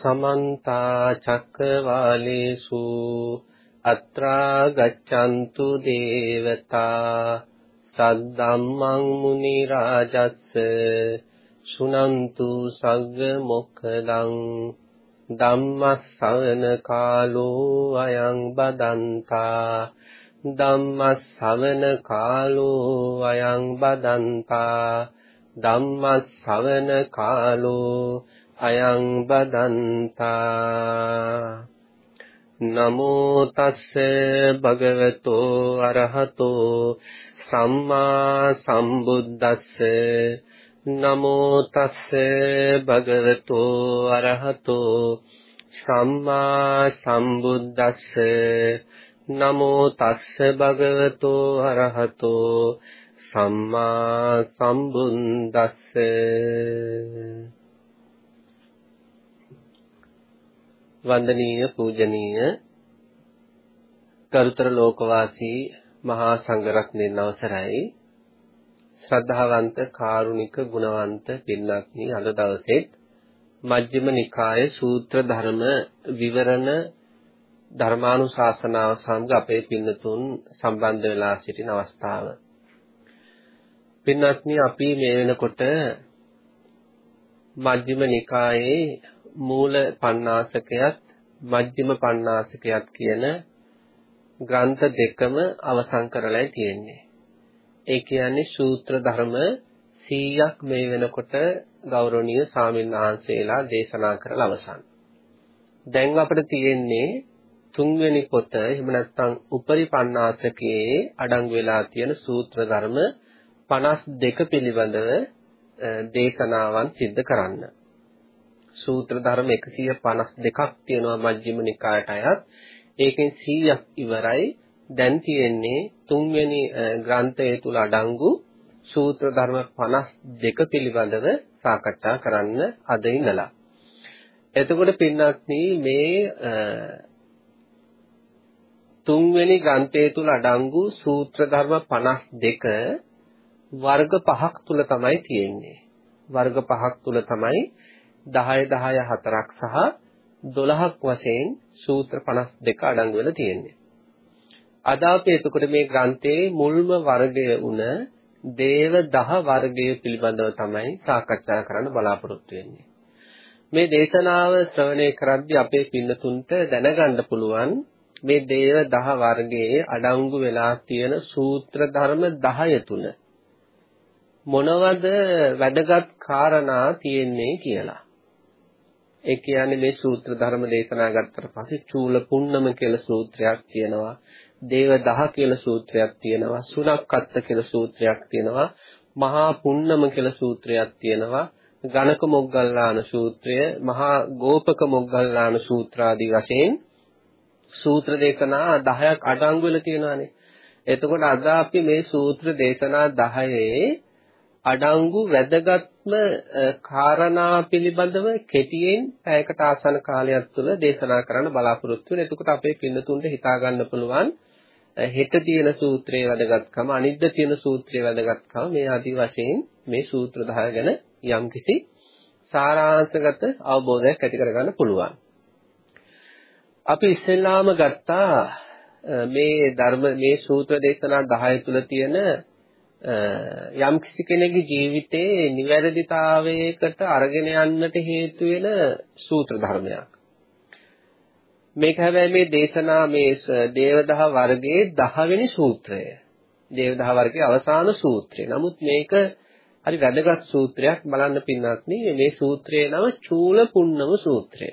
සමන්ත චක්කවාලේසු අත්‍රා ගච්ඡන්තු දේවතා සද්දම්මං මුනි රාජස්ස සුනන්තු සග්ග මොක්ඛදං ධම්මස්සවන කාලෝ අයං බදන්තා ධම්මස්සවන කාලෝ අයං බදන්තා ධම්මස්සවන කාලෝ අයං බදන්තා නමෝ තස්ස භගවතෝ අරහතෝ සම්මා සම්බුද්දස්ස නමෝ තස්ස භගවතෝ අරහතෝ සම්මා සම්බුද්දස්ස නමෝ තස්ස භගවතෝ අරහතෝ සම්මා සම්බුද්දස්ස වන්දනීය පූජනීය කරුතර ලෝකවාසී මහා සංඝරත්නයන් අවසරයි. ශ්‍රද්ධාවන්ත කාරුණික ගුණවන්ත පින්වත්නි අද දවසේත් මජ්ක්‍ධිම නිකාය සූත්‍ර ධර්ම විවරණ ධර්මානුශාසනාව සමග අපේ පින්නතුන් සම්බන්ධ වෙලා සිටින අවස්ථාව. පින්වත්නි අපි මේ වෙනකොට මජ්ක්‍ධිම නිකායේ මූල පණ්ණාසකයත් මජ්ක්‍ධිම පණ්ණාසකයත් කියන ග්‍රන්ථ දෙකම අවසන් කරලායි තියෙන්නේ. ඒ කියන්නේ සූත්‍ර ධර්ම 100ක් මේ වෙනකොට ගෞරවනීය සාමින් වහන්සේලා දේශනා කරලා අවසන්. දැන් අපිට තියෙන්නේ තුන්වෙනි පොත එහෙම නැත්නම් උපරි පණ්ණාසකයේ අඩංගු වෙලා තියෙන සූත්‍ර ධර්ම 52 පිළිබඳව දේශනාවන් සිද්ධ කරන්න. සූත්‍ර ධර්ම 152ක් තියෙනවා මජ්ක්‍ධිම නිකායට අයත්. ඒකෙන් 100ක් ඉවරයි. දැන් තියෙන්නේ තුන්වෙනි ග්‍රන්ථය තුල අඩංගු සූත්‍ර ධර්ම 52 පිළිබඳව සාකච්ඡා කරන්න අද ඉඳලා. එතකොට පින්වත්නි මේ තුන්වෙනි ග්‍රන්ථය තුල අඩංගු සූත්‍ර ධර්ම 52 වර්ග පහක් තුල තමයි තියෙන්නේ. වර්ග පහක් තුල තමයි 10 10 හතරක් සහ 12ක් වශයෙන් සූත්‍ර 52 අඩංගු වෙලා තියෙන්නේ. අද අපි එතකොට මේ ග්‍රන්ථයේ මුල්ම වර්ගය උන දේව දහ වර්ගය පිළිබඳව තමයි සාකච්ඡා කරන්න බලාපොරොත්තු වෙන්නේ. මේ දේශනාව ශ්‍රවණය කරද්දී අපේ පින්නතුන්ට දැනගන්න පුළුවන් මේ දේව දහ වර්ගයේ අඩංගු වෙලා තියෙන සූත්‍ර ධර්ම 10 තුන මොනවද වැදගත් කාරණා තියෙන්නේ කියලා. ඒ කියන්නේ මේ සූත්‍ර ධර්ම දේශනා ගත්තට පස්සේ චූල පුන්නම කියලා සූත්‍රයක් තියෙනවා. දේව දහ කියලා සූත්‍රයක් තියෙනවා. සුණක්කත්ත කියලා සූත්‍රයක් තියෙනවා. මහා පුන්නම කියලා සූත්‍රයක් තියෙනවා. ගණක මොග්ගල්ලාන සූත්‍රය, මහා ගෝපක මොග්ගල්ලාන සූත්‍ර ආදී වශයෙන් සූත්‍ර දේශනා 10ක් අඩංගු වෙලා තියෙනවානේ. එතකොට අද අපි මේ සූත්‍ර දේශනා 10 අඩංගු වැදගත්ම කාරණා පිළිබඳව කෙටියෙන් පැයකට ආසන කාලයක් තුළ දේශනා කරන්න බලාපොරොත්තු වෙන. එතකොට අපේ පින්නතුන්ට හිතා ගන්න පුළුවන් හෙට තියෙන සූත්‍රයේ වැදගත්කම අනිද්ද තියෙන සූත්‍රයේ වැදගත්කම මේ ආදි වශයෙන් මේ සූත්‍ර 10 ගැන යම්කිසි සාරාංශගත අවබෝධයක් ඇති කරගන්න පුළුවන්. අපි ඉස්සෙල්ලාම ගත්තා මේ ධර්ම මේ සූත්‍ර දේශනා 10 තුල තියෙන යම් කිසි කෙනෙකුගේ ජීවිතේ නිවැරදිතාවයකට අරගෙන යන්නට හේතු වෙන සූත්‍ර ධර්මයක්. මේක හැබැයි මේ දේශනා මේ දේවදහ වර්ගයේ 10 වෙනි සූත්‍රය. දේවදහ වර්ගයේ අවසාන සූත්‍රය. නමුත් මේක හරි වැදගත් සූත්‍රයක් බලන්න පින්නත්නි මේ සූත්‍රයේ නම චූල පුන්නම සූත්‍රය.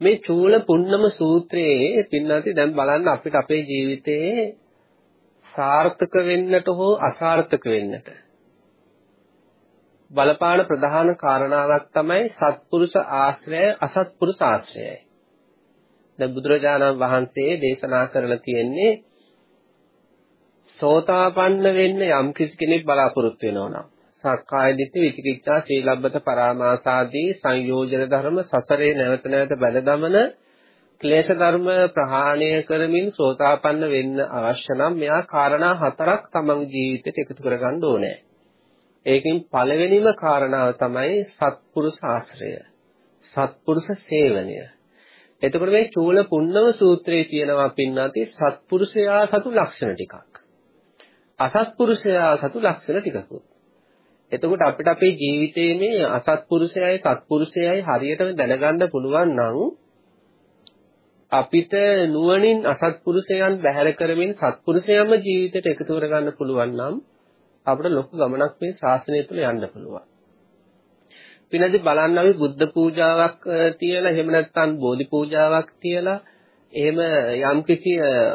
මේ චූල පුන්නම සූත්‍රයේ පින්නත්නි දැන් බලන්න අපිට අපේ ජීවිතයේ සාර්ථක වෙන්නට හෝ අසාර්ථක වෙන්නට බලපාන ප්‍රධාන කාරණාවක් තමයි සත්පුරුෂ ආශ්‍රය අසත්පුරුෂ ආශ්‍රයයි. දැන් බුදුරජාණන් වහන්සේ දේශනා කරලා තියෙන්නේ සෝතාපන්න වෙන්න යම් කිසි කෙනෙක් බලාපොරොත්තු වෙනවා නම් සක්කාය දිට්ඨි විචිකිච්ඡා සීලබ්බත පරාමාසාදී සංයෝජන ධර්ම සසරේ නැවත නැවත බැල දමන ක්ලේශ ධර්ම ප්‍රහාණය කරමින් සෝතාපන්න වෙන්න අවශ්‍ය නම් මෙයා කාරණා හතරක් තමන්ගේ ජීවිතයට එකතු කරගන්න ඕනේ. ඒකෙන් පළවෙනිම කාරණාව තමයි සත්පුරුෂ ආශ්‍රය. සත්පුරුෂ සේවනය. එතකොට මේ චූල පුන්නම සූත්‍රයේ තියෙනවා පින්නාති සත්පුරුෂයා සතු ලක්ෂණ ටිකක්. අසත්පුරුෂයා සතු ලක්ෂණ ටිකකුත්. එතකොට අපිට අපේ ජීවිතයේ මේ අසත්පුරුෂයයි සත්පුරුෂයයි හරියටම දැනගන්න පුළුවන් නම් අපිට නුවණින් අසත්පුරුෂයන් බැහැර කරමින් සත්පුරුෂයන්ම ජීවිතයට එකතු කරගන්න පුළුවන් නම් අපිට ලොකු ගමනක් මේ ශාසනය තුළ යන්න පුළුවන්. පිනදී බලන්න අපි බුද්ධ පූජාවක් තියලා එහෙම නැත්නම් බෝධි පූජාවක් තියලා එහෙම යම්කිසි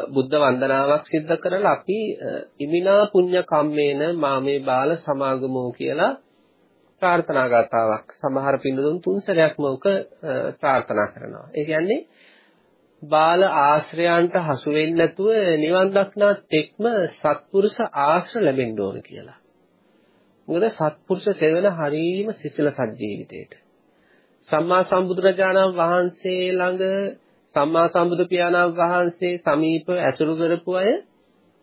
බුද්ධ වන්දනාවක් සිද්ධ කරලා අපි ඉමිනා පුඤ්ඤ කම්මේන මාමේ බාල සමාගමෝ කියලා ප්‍රාර්ථනා ගාතාවක් සමහර පින්දුන් තුන් සැරයක්ම උක ප්‍රාර්ථනා කරනවා. ඒ කියන්නේ බාල ආශ්‍රයයන්ට හසු වෙන්නේ නැතුව නිවන් දක්නා තෙක්ම සත්පුරුෂ ආශ්‍ර ලැබෙන්න ඕන කියලා. මොකද සත්පුරුෂ සේවන හරීම සිසිල සජීවිතේට. සම්මා සම්බුදුරජාණන් වහන්සේ ළඟ සම්මා සම්බුදු පියාණන් වහන්සේ සමීප ඇසුරු කරපු අය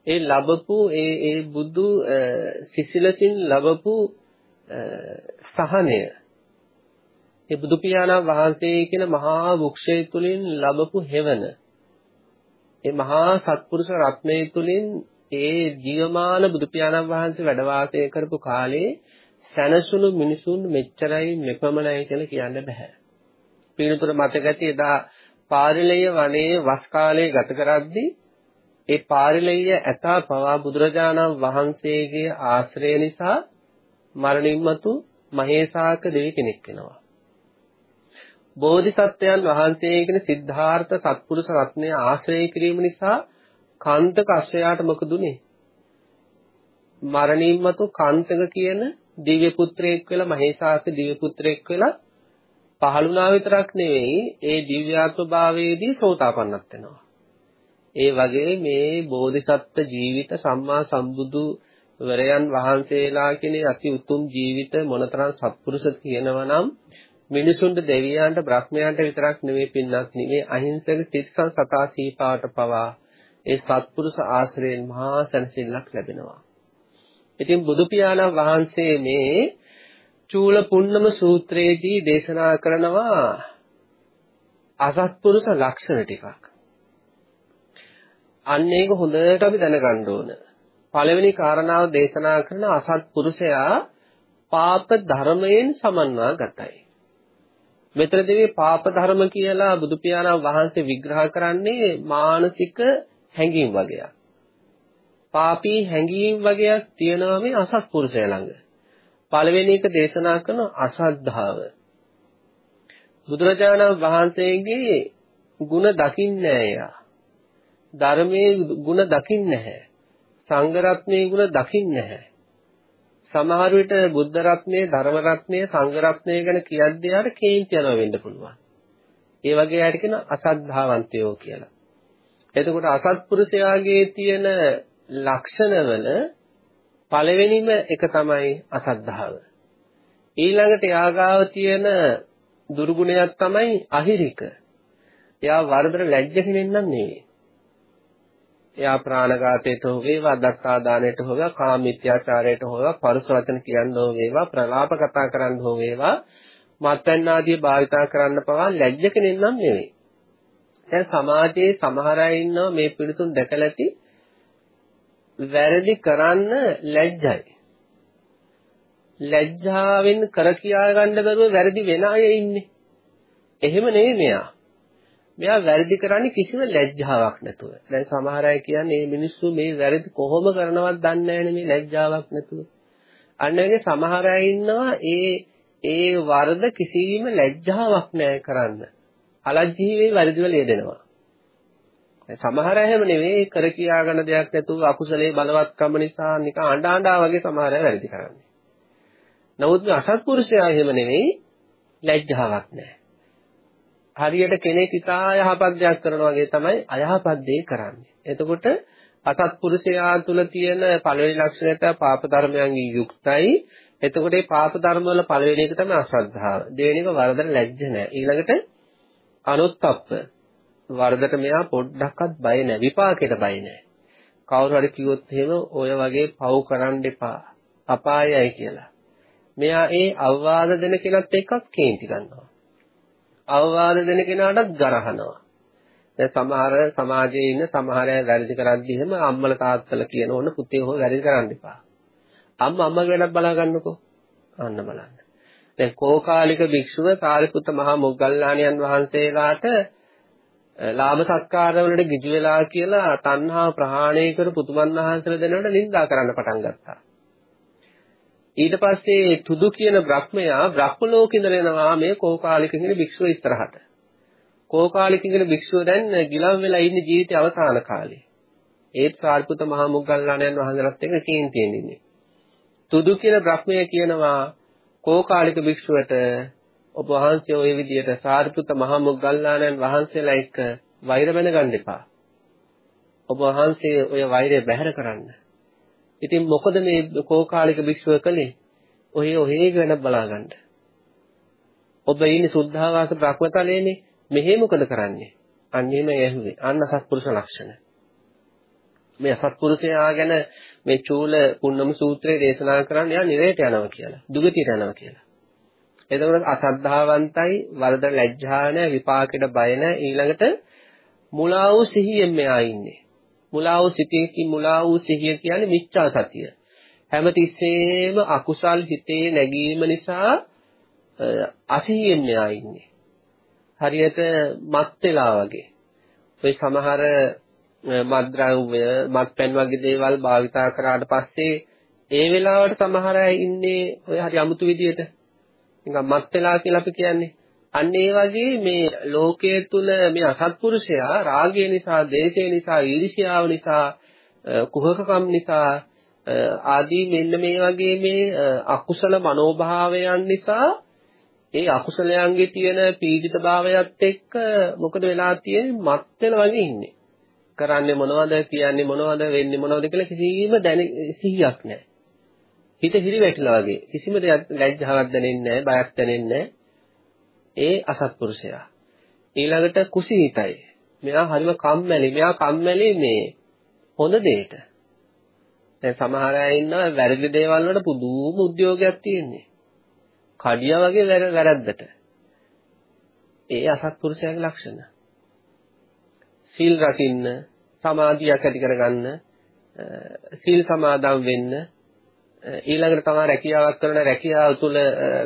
ඒ ලැබපු ඒ ඒ බුදු සිසිලකින් ලැබපු සහනය ඒ බුදු පියාණන් වහන්සේ කියන මහා වෘක්ෂය තුලින් ලැබපු හෙවන ඒ මහා සත්පුරුෂ රත්නය තුලින් ඒ ජීවමාන බුදු පියාණන් වහන්සේ වැඩ වාසය කරපු කාලේ සැනසුණු මිනිසුන් මෙච්චරයි මෙපමණයි කියලා කියන්න බෑ. පිළිතුර මතක ඇති එදා පාරිලෙය වනයේ වස් කාලයේ ගත කරද්දී ඒ පාරිලෙය ඇතා පවා බුදුරජාණන් වහන්සේගේ ආශ්‍රය නිසා මරණින් මතු මහේසාක දෙවි කෙනෙක් වෙනවා. බෝධිසත්වයන් වහන්සේ කියන සිද්ධාර්ථ සත්පුරුෂ රත්නය ආශ්‍රය කිරීම නිසා කාන්තක අශ්‍රයාට මොකද උනේ? මරණින් මතු කාන්තක කියන දිව්‍ය පුත්‍රයෙක් වෙලා මහේසාක දිව්‍ය පුත්‍රයෙක් වෙලා පහළුණා විතරක් නෙවෙයි ඒ දිව්‍යාත්ම භාවයේදී සෝතාපන්නත් වෙනවා. ඒ වගේ මේ බෝධිසත්ව ජීවිත සම්මා සම්බුදු වරයන් වහන්සේලා කියන අති උතුම් ජීවිත මොනතරම් සත්පුරුෂ කියනවා නම් මිනිසුන්ට දෙවියන්ට බ්‍රහ්මයන්ට විතරක් නෙවෙයි පින්නක් නෙවෙයි අහිංසක තිස්සන් සතා සීපාවට පවා ඒ සත්පුරුෂ ආශ්‍රයෙන් මහා සැනසෙල්ලක් ලැබෙනවා. ඉතින් බුදු පියාණන් වහන්සේ මේ චූල පුන්නම සූත්‍රයේදී දේශනා කරනවා අසත්පුරුෂ ලක්ෂණ ටිකක්. අන්න ඒක හොඳට අපි දැනගන්න ඕන. පළවෙනි කාරණාව දේශනා කරන අසත්පුරුෂයා පාප ධර්මයෙන් සමන්වාගතයි. මෙතනදී පාප ධර්ම කියලා බුදු පියාණන් වහන්සේ විග්‍රහ කරන්නේ මානසික හැඟීම් වගේක්. පාපී හැඟීම් වගේක් තියෙනවා මේ අසත්පුරුෂය ළඟ. පළවෙනි එක දේශනා කරන අසද්ධාව. බුදුරජාණන් වහන්සේගේ ಗುಣ දකින්නේ නැහැ ධර්මයේ ಗುಣ දකින්නේ නැහැ. සංඝ රත්නයේ ಗುಣ දකින්නේ නැහැ. සමහර විට බුද්ධ රත්නයේ ධර්ම රත්නයේ සංඝ රත්නයේ ගැන කියද්දී යාට කේන්ති යනවා වෙන්න පුළුවන්. ඒ වගේ අයට කියන අසද්ධාවන්තයෝ කියලා. එතකොට අසත්පුරුෂයාගේ තියෙන ලක්ෂණවල පළවෙනිම එක තමයි අසද්ධාව. ඊළඟට යාගාව තියෙන දුර්ගුණයක් තමයි අහිරික. එයා වරදට ලැජ්ජ කෙනෙක් නම් නෙවෙයි. එයා ප්‍රාණඝාතයට හෝ වේවා දත්තා දාණයට හෝ වේවා කාමීත්‍යාචාරයට හෝ වේවා පරුස වචන කියන්න හෝ වේවා ප්‍රලාප කතා කරන්න හෝ වේවා මත්පැන් ආදී භාවිතා කරන්න පවා ලැජ්ජ කෙනෙක් නම් නෙවෙයි. දැන් සමාජයේ සමහර අය ඉන්නවා මේ පිළිතුන් දැකලා ඇති වැරදි කරන්න ලැජ්ජයි. ලැජ්ජාවෙන් කර කියා ගන්න බැරුව වැරදි වෙන අය ඉන්නේ. එහෙම නෙවෙයි මෙයා. මෙයා වැරදි කරන්නේ කිසිම ලැජ්ජාවක් නැතුව. දැන් සමහර අය කියන්නේ මේ මිනිස්සු මේ වැරදි කොහොම කරනවත් දන්නේ නැහැ මේ ලැජ්ජාවක් නැතුව. අන්න ඒගේ සමහර අය ඉන්නවා ඒ ඒ වරද කිසිම ලැජ්ජාවක් නැහැ කරන්න. අලජ්ජී වේ වැරදි වල යෙදෙනවා. සමහර අය හැම නෙවෙයි කර කියා ගන්න දෙයක් නැතුව අකුසලයේ බලවත්කම නිසා නිකන් අඬ අඬා වගේ සමහර අය වැරදි කරන්නේ. නමුත් මේ අසත්පුරුෂයා එහෙම නෙවෙයි ලැජ්ජාවක් නැහැ. හරියට කෙනෙක් ඉතා යහපත් දෙයක් කරනවා වගේ තමයි අයහපත් දේ කරන්නේ. එතකොට අසත්පුරුෂයා තුල තියෙන පළවෙනි ලක්ෂණය තමයි පාප ධර්මයන්ගෙන් යුක්තයි. එතකොට මේ පාප ධර්ම වල පළවෙනි එක තමයි අශ්‍රද්ධාව. දෙවෙනි එක වරදට ලැජ්ජ නැහැ. ඊළඟට අනුත්ප්ප. වරදට මෙයා පොඩ්ඩක්වත් බය නැහැ. විපාකයට බය නැහැ. කවුරු හරි කිව්වොත් එහෙම ඔය වගේ පව් කරන්න එපා. අපායයි කියලා. මෙයා ඒ අවවාද දෙන කෙනත් එක්ක කේන්ති ගන්නවා. අවවාද දෙන කෙනාටත් ගරහනවා. දැන් සමහර සමාජයේ ඉන්න සමහර අය වැරදි කරද්දි එහෙම අම්මලා තාත්තලා කියන ඕන පුතේ හො වැරදි කරන්න එපා. අම්මා අම්මගේ වැඩක් බලා ගන්නකෝ. අන්න බලන්න. දැන් කෝකාලික භික්ෂුව සාරිපුත්ත මහා මොග්ගල්ලාණන් වහන්සේලාට ලාභ සත්කාර වලට ගිජු වෙලා කියලා තණ්හා ප්‍රහාණය කර පුතුමන් වහන්සේලා දෙනවට නිඳා කරන්න පටන් ගත්තා. ඊට පස්සේ තුදු කියන බ්‍රහ්මයා බ්‍රහ්ම ලෝකෙින්ද එනවා මේ කෝකාලික කියන භික්ෂුව ඉස්සරහට. කෝකාලික කියන භික්ෂුව දැන් ගිලම් වෙලා ඉන්නේ ජීවිතේ අවසාන කාලේ. ඒත් සාරිපුත මහ මොග්ගල්ලාණන් වහන්සේලාත් එක්ක කේන්තියෙන් ඉන්නේ. තුදු කියන බ්‍රහ්මයා කියනවා කෝකාලික භික්ෂුවට ඔබ වහන්සේ ওই විදියට සාරිපුත මහ මොග්ගල්ලාණන් වහන්සේලා එක්ක වෛර බැඳගන්න එපා. ඔබ වහන්සේ ඔය වෛරය බැහැර කරන්න. ඉතින් මොකද මේ කෝකාලික භික්ෂුව කළේ? ඔහේ ඔහේ ගැන බලාගන්න. ඔබ ඉන්නේ සුද්ධාවාස බ්‍රහ්මතලයේනේ. මෙහෙ මොකද කරන්නේ? අන්න එහෙම ඇහුවේ. අන්න සත්පුරුෂ ලක්ෂණ. මේ සත්පුරුෂයා ගැන මේ චූල පුන්නම සූත්‍රයේ දේශනා කරන්නේ යා නිරේට යනවා කියලා. දුගතියට යනවා කියලා. එතකොට අසද්ධාවන්තයි, වරද ලැජ්ජා නැහැ, විපාකෙට බය නැහැ, ඊළඟට මුලා වූ සිහියෙන් මෙයා ඉන්නේ. මුලා වූ සිතේකින් මුලා වූ සිහිය කියන්නේ මිච්ඡා සතිය. හැමතිස්සෙම අකුසල් හිතේ නැගීම නිසා අසිහියෙන් මෙයා ඉන්නේ. හරියට මත් වෙලා වගේ. ඔය සමහර මත්ද්‍රව්‍ය, මත්පැන් වගේ දේවල් භාවිතා කරාට පස්සේ ඒ වෙලාවට සමහර අය ඉන්නේ ඔය හරි අමුතු විදියට. නිකන් මත් වෙලා කියලා අපි කියන්නේ. අන්න ඒ වගේ මේ ලෝකයේ තුල මේ අසත්පුරුෂයා රාගය නිසා, දේශය නිසා, ඊර්ෂ්‍යාව නිසා, කුහකකම් නිසා ආදී මෙන්න මේ වගේ මේ අකුසල මනෝභාවයන් නිසා ඒ අකුසලයන්ගේ තියෙන පීඩිත භාවයත් එක්ක මොකද වෙලා තියෙන්නේ මත් වෙන වගේ ඉන්නේ. කරන්නේ මොනවද කියන්නේ මොනවද වෙන්නේ මොනවද කියලා කිසිම දැන සිහියක් නැහැ. හිත හිරි වැටිලා වගේ කිසිම දෙයක් ලැජ්ජාවක් දැනෙන්නේ නැහැ බයක් දැනෙන්නේ නැහැ. ඒ අසත්පුරුෂයා. ඊළඟට කුසීතයි. මෙයා හරිම කම්මැලි. මෙයා කම්මැලි මේ හොඳ දෙයට. දැන් සමහර අය ඉන්නවා වැරදි දේවල් වලට පුදුම උද්‍යෝගයක් තියෙන්නේ. කඩියා වගේ වැරද්දට. ඒ අසත්පුරුෂයාගේ ලක්ෂණ. සීල් රකින්න, සමාධියක් ඇති කරගන්න, සීල් සමාදම් වෙන්න, ඊළඟට තමයි රැකියාවක් කරන රැකියාව තුළ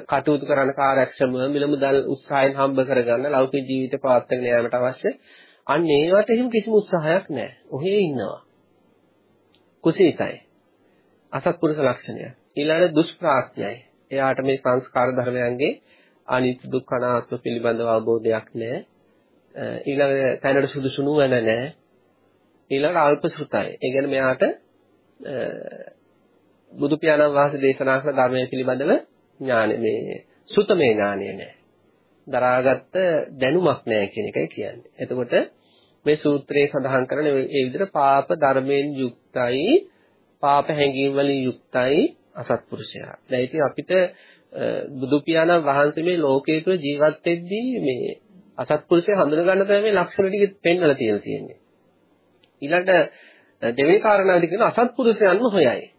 කටයුතු කරන කාර්යක්ෂම මිල මුදල් උත්සාහයෙන් හම්බ කරගන්න ලෞකික ජීවිත පවත්වාගෙන යාමට අවශ්‍ය අන්න ඒවට එහෙම කිසිම උත්සාහයක් නැහැ. ඔහේ ඉන්නවා. කුසීතයි. අසත්පුරුෂ ලක්ෂණය. ඊළඟට දුෂ්ප්‍රාඥයි. එයාට මේ සංස්කාර ධර්මයන්ගේ අනිත්‍ය දුක්ඛ අනාත්ම පිළිබඳව අවබෝධයක් නැහැ. ඊළඟ තැනට සුදුසු නුවණ නැහැ. ඊළඟ අල්ප ශ්‍රුතයි. ඒ කියන්නේ මෙයාට බුදු පියාණන් වහන්සේ දේශනා කරන ධර්මයේ පිළිබඳව ඥානෙ මේ සුතමේ ඥානෙ නැහැ. දරාගත්ත දැනුමක් නැහැ කියන එකයි කියන්නේ. එතකොට මේ සූත්‍රයේ සඳහන් කරන ඒ විදිහට පාප ධර්මයෙන් යුක්තයි, පාප හැඟීම් වලින් යුක්තයි අසත්පුරුෂයා. දැන් ඉතින් අපිට බුදු පියාණන් වහන්සේ මේ ලෝකයේ තුල ජීවත් වෙද්දී මේ අසත්පුරුෂය හඳුන ගන්න තමයි මේ ලක්ෂණ ටික පෙන්වලා තියෙන තියෙන්නේ. ඊළඟ දෙවෙනි කාරණාවදී කියන අසත්පුරුෂයන්ම හොයයි.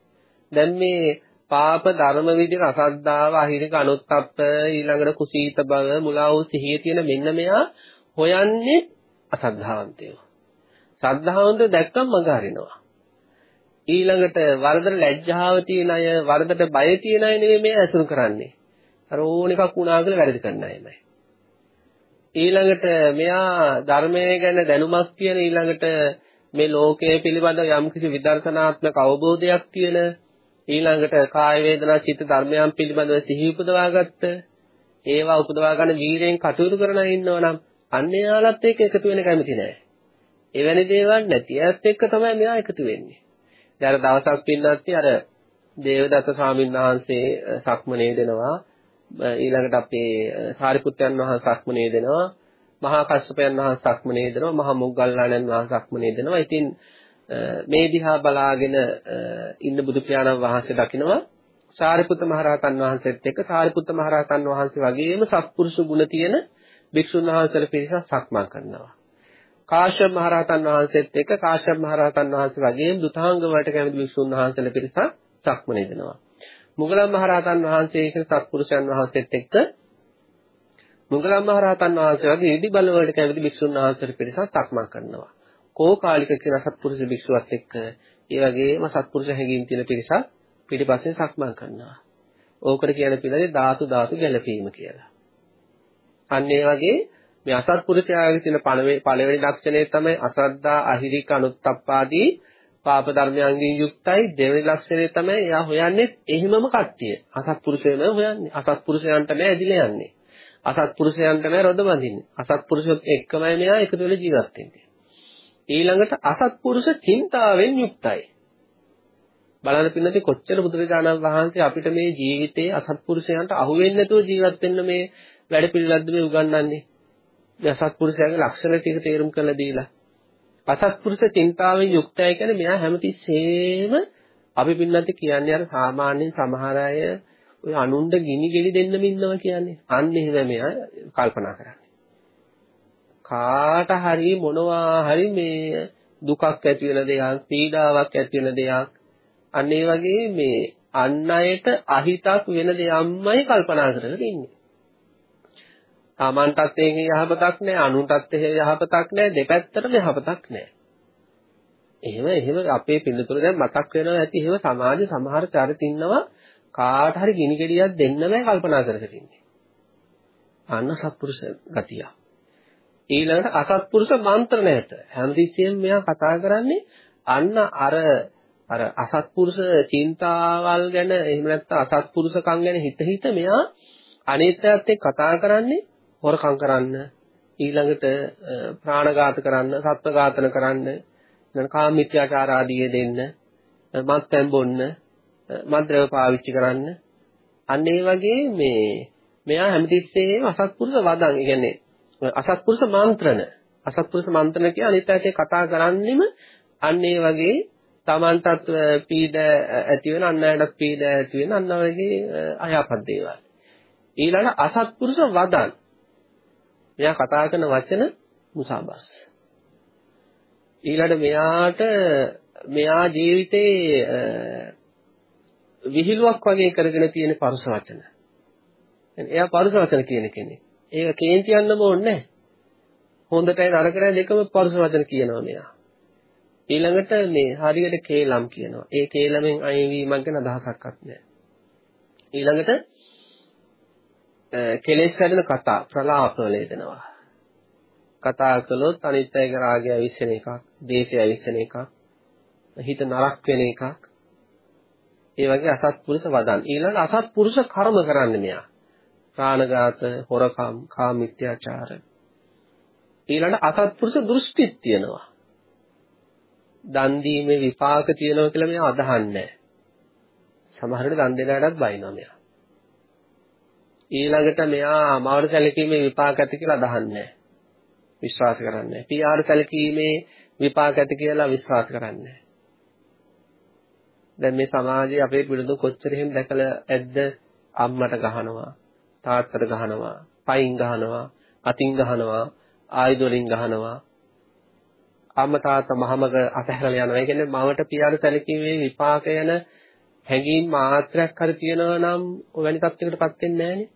දැන් මේ පාප ධර්ම විදිහට අසද්ධාව, අහිරික අනුත්ප්ප, ඊළඟට කුසීත බව, මුලා වූ සිහිය තියෙන මෙන්න මෙයා හොයන්නේ අසද්ධාවන්තයෝ. සද්ධාවන්ත දැක්කම මඟ හරිනවා. ඊළඟට වරදට ලැජ්ජාව තියෙන අය, වරදට බය තියෙන අය නෙමෙයි මේ ඇසුරු කරන්නේ. අර ඕන එකක් වුණා කියලා වැරදි කරන අයමයි. ඊළඟට මෙයා ධර්මයේ ගැන දැනුමක් තියෙන ඊළඟට මේ ලෝකයේ පිළිබඳ යම්කිසි විදර්ශනාත්මක අවබෝධයක් තියෙන ඊළඟට කාය වේදනා චිත්ත ධර්මයන් පිළිබඳව සිහි උපදවාගත්ත ඒවා උපදවා ගන්න වීරයෙන් කටයුතු කරන අය ඉන්නවනම් අන්න එයාලත් එක්ක එකතු වෙන්න කැමති නැහැ. එවැනි දේවල් නැති අයත් එක්ක තමයි මෙයා එකතු වෙන්නේ. දැන් අර දවසක් පින්නත් අර දේවදත්ත ස්වාමීන් වහන්සේ සක්මනේ දෙනවා ඊළඟට අපේ සාරිපුත්යන් වහන්සේ සක්මනේ දෙනවා මහා කස්සපයන් වහන්සේ සක්මනේ දෙනවා මහා මොග්ගල්ලාණන් වහන්සේ සක්මනේ දෙනවා. ඉතින් මේ දිහා බලාගෙන ඉන්න බුදු පියාණන් වහන්සේ දකිනවා සාරිපුත්ත මහරහතන් වහන්සේත් එක්ක සාරිපුත්ත මහරහතන් වහන්සේ වගේම සත්පුරුෂ ගුණ තියෙන භික්ෂුන් වහන්සේලා පිරිසක් සක්මන් කරනවා. කාශ්‍යප මහරහතන් වහන්සේත් එක්ක කාශ්‍යප මහරහතන් වහන්සේ වගේම දුතාංග වලට කැමති භික්ෂුන් වහන්සේලා පිරිසක් සක්මන දෙනවා. මුගලන් මහරහතන් වහන්සේ කියන සත්පුරුෂයන් වහන්සේත් එක්ක මුගලන් මහරහතන් වහන්සේ වගේ ඉදි බල වලට කැමති භික්ෂුන් වහන්සේලා පිරිසක් සක්මන් කරනවා. කෝකාලික කියන සත්පුරුෂ භික්ෂුවත් එක්ක ඒ වගේම සත්පුරුෂ හැඟීම් තියෙන පිරිසක් පිටිපස්සෙන් සක්මන් කරනවා. ඕකට කියන පිළිදේ ධාතු ධාතු ගැලපීම කියලා. අන්න ඒ වගේ මේ අසත්පුරුෂයාගේ තියෙන පළවෙනි ලක්ෂණය තමයි අසද්දා අහිරික අනුත්ප්පාදී පාප ධර්මයන්ගෙන් යුක්තයි දෙවෙනි ලක්ෂණය තමයි එයා හොයන්නේ එහිමම කට්ටිය. අසත්පුරුෂයම හොයන්නේ. අසත්පුරුෂයන්ට නෑ ඇදිලා යන්නේ. අසත්පුරුෂයන්ට නෑ රොද බඳින්නේ. අසත්පුරුෂයොත් එක්කමයි මෙයා එකතු වෙලා ජීවත් වෙන්නේ. ඊළඟට අසත්පුරුෂ චින්තාවෙන් යුක්තයි. බලන්න පින්නදී කොච්චර බුදුරජාණන් වහන්සේ අපිට මේ ජීවිතයේ අසත්පුරුෂයන්ට අහු වෙන්නේ නැතුව ජීවත් වෙන්න මේ වැඩ පිළිලද්ද මේ උගන්වන්නේ. මේ අසත්පුරුෂයාගේ ලක්ෂණ ටික තේරුම් කරලා දීලා. අසත්පුරුෂ චින්තාවෙන් යුක්තයි කියන්නේ මෙයා හැමතිස්සෙම අපි පින්නත් කියන්නේ අර සාමාන්‍යයෙන් සමහර අය ඔය අනුණ්ඩ ගිනි ගෙලි දෙන්නම ඉන්නවා කියන්නේ. අන්න එහෙම මෙයා කල්පනා කරන්නේ. කාට හරි මොනවා හරි මේ දුකක් ඇති වෙන දෙයක්, පීඩාවක් ඇති වෙන දෙයක්, අන්න ඒ වගේ මේ අන් අයට අහිතක් වෙන දෙයක්මයි කල්පනා කරගෙන ඉන්නේ. Tamanටත් ඒකේ යහපතක් නැහැ, අනුන්ටත් ඒ යහපතක් නැහැ, දෙපැත්තටම යහපතක් නැහැ. එහෙම එහෙම අපේ පිළිතුර දැන් මතක් වෙනවා ඇති එහෙම සමාජ සමහර චරිත ඉන්නවා කාට හරි ගිනි ගෙඩියක් දෙන්න බෑ කල්පනා කරගෙන ඉන්නේ. අන්න සත්පුරුෂ ගතිය. ඊළඟට අසත්පුරුෂ මන්ත්‍රණයට. හැමතිස්සෙම මෙයා කතා කරන්නේ අන්න අර අර අසත්පුරුෂ චින්තාවල් ගැන එහෙම නැත්නම් අසත්පුරුෂකම් ගැන හිත හිත මෙයා අනිත්‍යයත් එක්ක කතා කරන්නේ හොරකම් කරන්න. ඊළඟට ප්‍රාණඝාත කරන්න සත්ව ඝාතන කරන්න ඊළඟ කාමීත්‍යාචාර ආදී දෙන්න මත්පැන් බොන්න මද්ද්‍රව්‍ය පාවිච්චි කරන්න. අන්න ඒ වගේ මේ මෙයා හැමතිස්සෙම අසත්පුරුෂ වදන්. ඒ කියන්නේ අසත්පුරුෂ මන්ත්‍රණ අසත්පුරුෂ මන්ත්‍රණ කියන අනිත්‍යයට කතා කරන්නෙම අන්න ඒ වගේ Tamanටත් පීඩ ඇති වෙන අන් අයටත් පීඩ ඇති වෙන අන්න වගේ අයහපත් දේවල්. ඊළඟ අසත්පුරුෂ වදන්. මෙයා කතා කරන වචන මුසාබස්. ඊළඟ මෙයාට මෙයා ජීවිතේ විහිළුවක් වගේ කරගෙන තියෙන පරුස වචන. එයා පරුස වචන කියන කෙනෙක්. ඒක කේන්ති යන්නම ඕනේ නැහැ. හොඳටයි නරකටයි දෙකම පරුස වචන කියනවා මෙයා. ඊළඟට මේ හරියට කේලම් කියනවා. ඒ කේලමෙන් අයින් වීමක් ගැන අදහසක්වත් නැහැ. ඊළඟට කෙලෙස් වැඩෙන කතා ප්‍රලාප වේදනවා. කතා කළොත් අනිත් අයගේ රාගය විශ්සන එකක්, දේශය විශ්සන එකක්, හිත නරක වෙන එකක්. ඒ වගේ අසත්පුරුෂ වදන්. ඊළඟ අසත්පුරුෂ කර්ම කරන්නේ මෙයා. ප්‍රාණඝාත, හොරකම්, කාමිත්‍යාචාර. ඊළඟ අසත්පුරුෂ දෘෂ්ටිත් තියෙනවා. දන් දීමේ විපාක තියෙනවා කියලා මෙයා අදහන්නේ සමහරවිට දන් දෙනාටත් බයිනවා මෙයා. ඊළඟට මෙයා මාවර සැලකීමේ විපාක ඇති කියලා අදහන්නේ විශ්වාස කරන්නේ පීආර් සැලකීමේ විපාක ඇති කියලා විශ්වාස කරන්නේ දැන් මේ සමාජයේ අපේ පිළිදු කොච්චර එහෙම දැකලා ඇද්ද අම්මට ගහනවා තාත්තට ගහනවා පයින් ගහනවා අතින් ගහනවා ආයුධ වලින් ගහනවා අම්මා තාත්තා මහමග අතහැරලා යනවා. ඒ කියන්නේ මවට පියාට සැලකීමේ විපාක යන හැඟීම් මාත්‍රයක් හරි තියෙනවා නම් ඔවැනි තත්යකටපත් වෙන්නේ නැහනේ.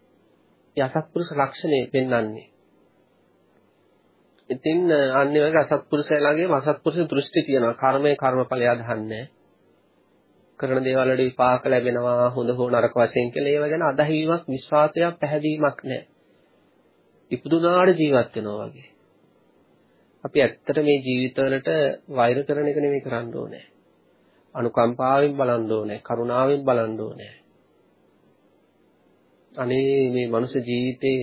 ඒ අසත්පුරුෂ ලක්ෂණය පෙන්වන්නේ. ඉතින් අන්නේ වගේ අසත්පුරුෂයලාගේ අසත්පුරුෂ දෘෂ්ටි තියෙනවා. කර්මයේ කර්මඵලය අදහන්නේ කරන දේවල් වල විපාක ලැබෙනවා හොඳ හෝ නරක වශයෙන් කියලා ඒව ගැන අදහිවීමක් විශ්වාසයක් පැහැදීමක් නැහැ. ඉපදුනාට ජීවත් වෙනවා වගේ. අපි ඇත්තට මේ ජීවිතවලට වෛර කරන එක නෙමෙයි කරන්න ඕනේ. අනුකම්පාවෙන් බලන්න ඕනේ, කරුණාවෙන් බලන්න ඕනේ. අනේ මේ මනුෂ්‍ය ජීවිතේ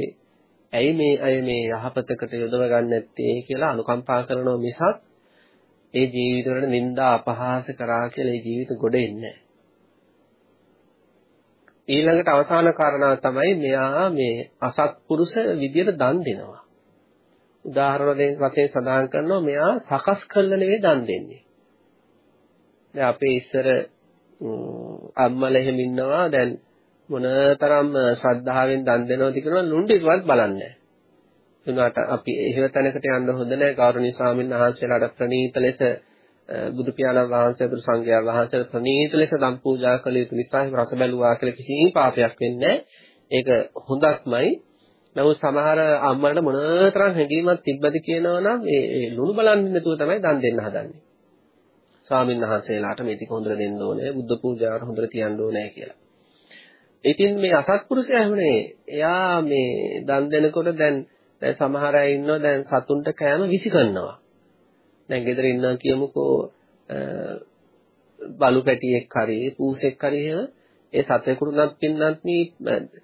ඇයි මේ අය මේ යහපතකට යොදව ගන්න නැත්තේ කියලා අනුකම්පා කරනවා මිසක් ඒ ජීවිතවලට නිന്ദා අපහාස කරා කියලා ඒ ජීවිත ගොඩ එන්නේ ඊළඟට අවසාන කාරණාව තමයි මෙයා මේ අසත්පුරුෂ විදියට දන් දෙනවා. උදාහරණ වශයෙන් සඳහන් කරනවා මෙයා සකස් කරලා නෙවෙයි දන් දෙන්නේ. දැන් අපේ ඉස්සර අම්මල එහෙම ඉන්නවා දැන් මොනතරම් ශ්‍රද්ධාවෙන් දන් දෙනවද කියලා ලුණ්ඩිකවත් බලන්නේ නැහැ. අපි එහෙම තැනකට යන්න හොඳ නැහැ. ගෞරවනීය ස්වාමීන් වහන්සේලාට ප්‍රණීත ලෙස බුදු පියාණන් වහන්සේ බුදු සංඝයා වහන්සේ ප්‍රණීත ලෙස දම් පූජා කළ යුතු නිසා එහෙම රස බැලුවා කියලා කිසිම පාපයක් වෙන්නේ ඒක හොඳක්මයි. නමුත් සමහර අම්මලට මොනතරම් හැඟීමක් තිබ්බද කියනවනම් ඒ ලුණු බලන්නේ නැතුව තමයි දන් දෙන්න හදන්නේ. ස්වාමීන් වහන්සේලාට මේ ටික හොඳට දෙන්න ඕනේ, බුද්ධ පූජාවට හොඳට තියන්න ඕනේ කියලා. ඉතින් මේ අසත්පුරුෂයා හැමනේ එයා මේ දන් දෙනකොට දැන් දැන් සමහර අය ඉන්නවා දැන් සතුන්ට කෑම විසි කරනවා. දැන් ගෙදර ඉන්නවා කියමුකෝ බලු පැටියෙක් හරි පූසෙක් හරි එහෙම ඒ සතෙකුටුනත් පින්නත් මේ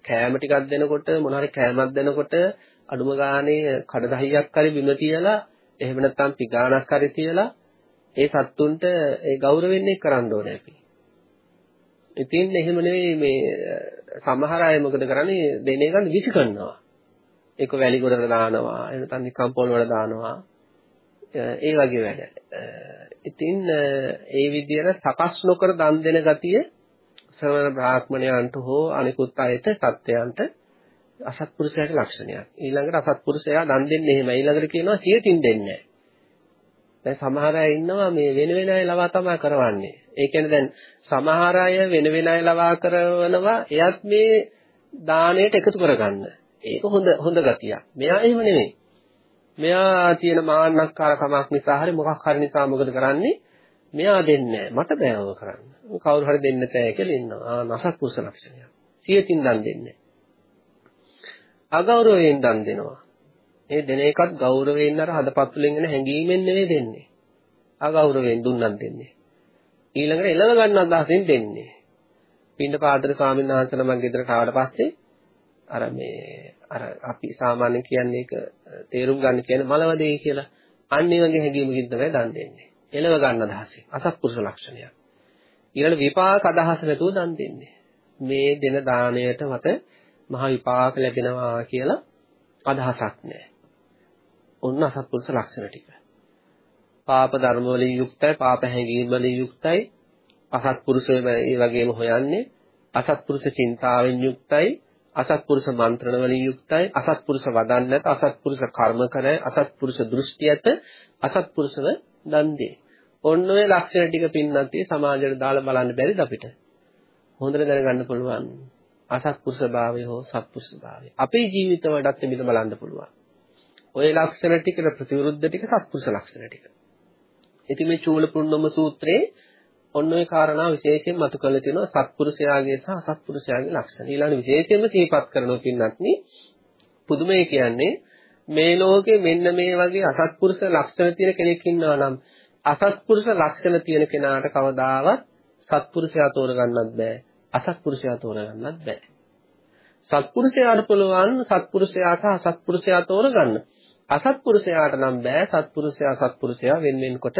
කෑම ටිකක් දෙනකොට මොන හරි කෑමක් දෙනකොට අඩුම ගානේ කඩ දහයක් හරි බිම තියලා එහෙම නැත්නම් පිගානක් හරි තියලා ඒ සත්තුන්ට ඒ ගෞරවෙන්නේ කරන්න ඕනේ අපි. ඉතින් එහෙම නෙවෙයි මේ සමහර අය මොකද කරන්නේ දෙන එක විසි කරනවා. ඒක වැලි ගොඩට දානවා, එහෙම නැත්නම් නිකම්පොල් වල දානවා. ඒ වගේ වැඩ. ඉතින් ඒ විදිහට සකස් නොකර දන් දෙන ගතිය ශ්‍රවණ බ්‍රාහ්මණයන්ට හෝ අනිකුත් අයට සත්‍යයන්ට අසත්පුරුෂයාගේ ලක්ෂණයක්. ඊළඟට අසත්පුරුෂයා දන් දෙන්නේ එහෙමයි. ඊළඟට කියනවා සියතින් දෙන්නේ නැහැ. දැන් සමහර අය ඉන්නවා මේ වෙන වෙන අය ලවා තමයි කරවන්නේ. ඒ කියන්නේ දැන් සමහර අය වෙන වෙන අය ලවා කරනවා එයත් මේ දාණයට එකතු කරගන්න. ඒක හොඳ හොඳ ගතියක්. මෙයා එහෙම නෙමෙයි. මෙයා තියෙන මාන්නක්කාර කමක් නිසා හරි මොකක් හරි නිසා මොකද කරන්නේ? මෙයා දෙන්නේ මට බෑව කරන්න. කවුරු හරි දෙන්න තෑ කියලා ඉන්නවා. ආ නසක් පුරුෂ ලක්ෂණයක්. සියතින් දන් දෙන්නේ. අගෞරවයෙන් දන් දෙනවා. මේ දෙන එකත් ගෞරවයෙන් අර හදපත්තුලෙන් එන හැඟීමෙන් නෙවෙයි දෙන්නේ. අගෞරවයෙන් දුන්නක් දෙන්නේ. ඊළඟට එළව ගන්න අදහසින් දෙන්නේ. පින්න පාදර ස්වාමීන් වහන්සේ නමක් ගෙදරට ආවට පස්සේ අර මේ අර අපි සාමාන්‍ය කියන්නේ ඒක තේරුම් ගන්න කියන්නේ මලවදේ කියලා. අන්න ඒ වගේ හැඟීමකින් තමයි දන් දෙන්නේ. එළව ගන්න අදහසින්. අසත්පුරුෂ ලක්ෂණයක්. ඊළඟ විපාක අදහස නැතුව දන් දෙන්නේ. මේ දෙන දාණයට මට මහ විපාක ලැබෙනවා කියලා අදහසක් නැහැ. ඔන්න අසත්පුරුෂ ලක්ෂණ ටික. පාප ධර්ම වලින් යුක්තයි, පාප හැඟීම් වලින් යුක්තයි. අසත්පුරුෂය ඒ වගේම හොයන්නේ අසත්පුරුෂ චින්තාවෙන් යුක්තයි. අසත්පුරුෂ මන්ත්‍රණ වලින් යුක්තයි අසත්පුරුෂ වදන් නැත අසත්පුරුෂ කර්ම කරයි අසත්පුරුෂ දෘෂ්ටි ඇත අසත්පුරුෂව දන් දේ. ඔන්න ඔය ලක්ෂණ ටික පින්නන්ති සමාජයට දාලා බලන්න බැරිද අපිට? හොඳට දැනගන්න පුළුවන්. අසත්පුරුෂ භාවය හෝ සත්පුරුෂ භාවය. අපේ ජීවිත වලටත් මෙන්න බලන්න පුළුවන්. ඔය ලක්ෂණ ටික ප්‍රතිවිරුද්ධ ටික සත්පුරුෂ ලක්ෂණ ටික. ඉතින් මේ චූල පුන්නම සූත්‍රයේ ඔන්න ඔය කාරණා විශේෂයෙන් මතු කරලා තියෙනවා සත්පුරුෂයාගේ සහ අසත්පුරුෂයාගේ ලක්ෂණ. ඊළඟ විශේෂයෙන්ම සිහිපත් කරනවා පින්නත්නි පුදුමයි කියන්නේ මේ ලෝකේ මෙන්න මේ වගේ අසත්පුරුෂ ලක්ෂණ තියෙන කෙනෙක් ඉන්නවා නම් අසත්පුරුෂ ලක්ෂණ තියෙන කෙනාට කවදාවත් සත්පුරුෂයා තෝරගන්නත් බෑ. අසත්පුරුෂයා තෝරගන්නත් බෑ. සත්පුරුෂයාට පුළුවන් සත්පුරුෂයා සහ අසත්පුරුෂයා තෝරගන්න. අසත්පුරුෂයාට නම් බෑ සත්පුරුෂයා සත්පුරුෂයා වෙන වෙනකොට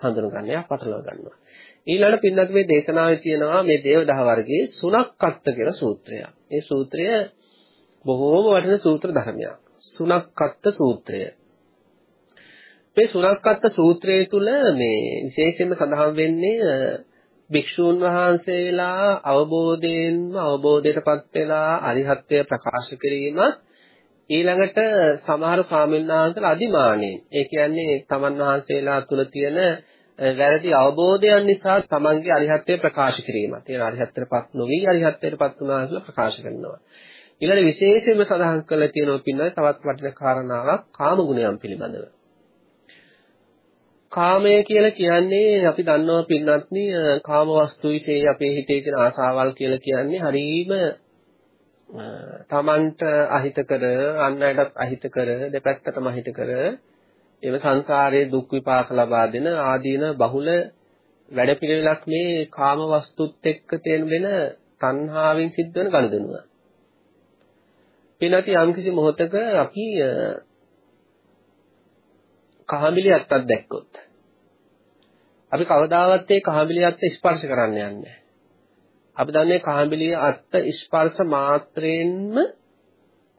හඳුනගන්න යා පටලව ගන්නවා. ඊළඟ පින්නත් මේ දේශනාවේ තියෙනවා මේ දේවදහ වර්ගයේ සුනක්කත්ත කියලා සූත්‍රය. මේ සූත්‍රය බොහෝම වටින සූත්‍ර ධර්මයක්. සුනක්කත්ත සූත්‍රය. මේ සුනක්කත්ත සූත්‍රය තුල මේ විශේෂයෙන්ම සඳහන් වෙන්නේ භික්ෂූන් වහන්සේලා අවබෝධයෙන්ම අවබෝධයටපත් වෙලා අරිහත්ත්වය ප්‍රකාශ කිරීමත් ඊළඟට සමහර ස්වාමීන් වහන්සේලා අදිමානෙන් ඒ කියන්නේ තමන් වහන්සේලා තුල තියෙන වැරදි අවබෝධයන් නිසා තමන්ගේ අරිහත්ත්වය ප්‍රකාශ කිරීමත්. ඒ අරිහත්ත්වයටපත් නොවි අරිහත්ත්වයටපත් වුණා කියලා ප්‍රකාශ කරනවා. ඊළඟ විශේෂයෙන්ම සඳහන් කරලා තියෙනවා පින්නයි තවත් වටින කාරණාවක් කාම ගුණයන් පිළිබඳව. කාමය කියලා කියන්නේ අපි දන්නවා පින්නත්නි කාම වස්තු વિશે අපේ හිතේ තියෙන ආසාවල් කියලා කියන්නේ හරීම තමන්ට අහිත කර අන් අයටත් අහිත කර දෙපැත්තටම අහිත කර එව සංසාරයේ දුක් විපාක ලබා දෙන ආදීන බහුල වැඩපිළිවෙලක් මේ කාම වස්තුත් එක්ක තියෙන වෙන තණ්හාවෙන් සිද්ධ වෙන ගනුදෙනුව. පිනති යම්කිසි මොහතක අපි කහමිලියත්තක් දැක්කොත් අපි කවදාවත් ඒ කහමිලියත්ත ස්පර්ශ කරන්න යන්නේ අපි දන්නේ කහමිලිය අත්ත ස්පර්ශ මාත්‍රයෙන්ම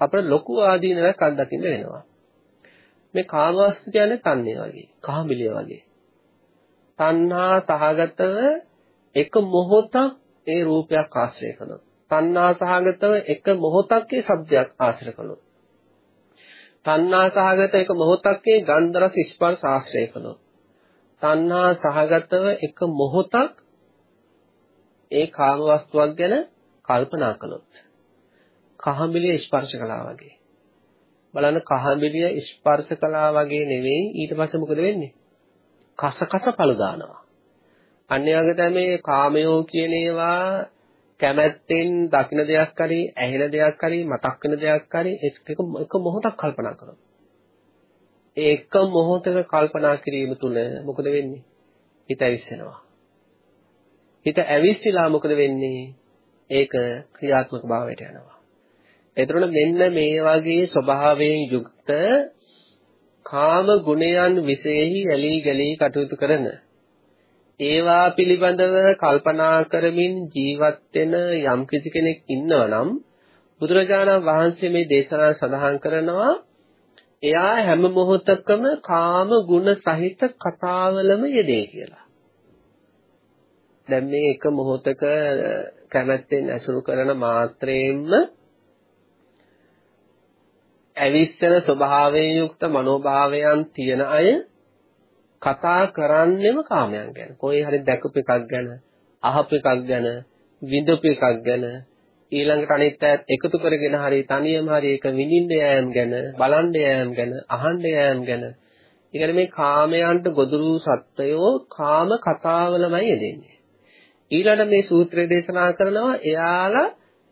අපිට ලොකු ආදීනයක් අත්දකින්න වෙනවා. මේ කාමවස්තු කියන්නේ තන්නේ වගේ, කාමිලිය වගේ. තණ්හා සහගතව එක මොහොතක් ඒ රූපයක් ආශ්‍රය කළොත් තණ්හා සහගතව එක මොහොතක් ඒ ශබ්දයක් ආශ්‍රය කළොත් තණ්හා සහගත එක මොහොතක් ඒ ගන්ධ රස ස්පර්ශ ආශ්‍රය කළොත් තණ්හා සහගතව එක මොහොතක් ඒ කාම වස්තුවක් ගැන කල්පනා කළොත් කහඹිලිය ස්පර්ශ කළා වගේ බලන්න කහඹිලිය ස්පර්ශ කළා වගේ නෙවෙයි ඊට පස්සේ මොකද වෙන්නේ කස කස පළු දානවා අන්‍යයන්ගේ තමයි කාමයෝ කියන ඒවා කැමැත්තෙන් දකින දෙයක් හරි ඇහෙන දෙයක් හරි මතක් වෙන දෙයක් හරි එක එක මොහොතක් කල්පනා කරනවා. ඒ එක මොහොතක කල්පනා කිරීම තුළ මොකද වෙන්නේ? හිත ඇවිස්සෙනවා. හිත ඇවිස්සලා මොකද වෙන්නේ? ඒක ක්‍රියාත්මක භාවයට යනවා. එතකොට මෙන්න මේ වගේ ස්වභාවයෙන් යුක්ත කාම ගුණයන් විශේෂයි ඇලී ගලී කටයුතු කරන ඒවා පිළිබඳව කල්පනා කරමින් ජීවත් වෙන යම් කිසි කෙනෙක් ඉන්නවා නම් බුදුරජාණන් වහන්සේ මේ දේශනාව සඳහන් කරනවා එයා හැම මොහොතකම කාම ගුණ සහිත කතාවලම යෙදේ කියලා. දැන් මේ එක මොහොතක කැමැත්තෙන් ඇසුරු කරන මාත්‍රයෙන්ම ඇවිස්සන ස්වභාවයෙන් යුක්ත මනෝභාවයන් තියෙන අය කතා කරන්නෙම කාමයන් ගැන. කොයි හරි දැකපු එකක් ගැන, අහපු එකක් ගැන, විඳපු එකක් ගැන, ඊළඟට අනිත් අයත් එකතු කරගෙන හරි තනියම හරි ඒක විඳින්න යෑම ගැන, බලන්න යෑම ගැන, අහන්න යෑම ගැන. ඒ මේ කාමයන්ට ගොදුරු සත්වයෝ කාම කතාවලමයි යෙදෙන්නේ. ඊළඟ මේ සූත්‍රය දේශනා කරනවා එයාලා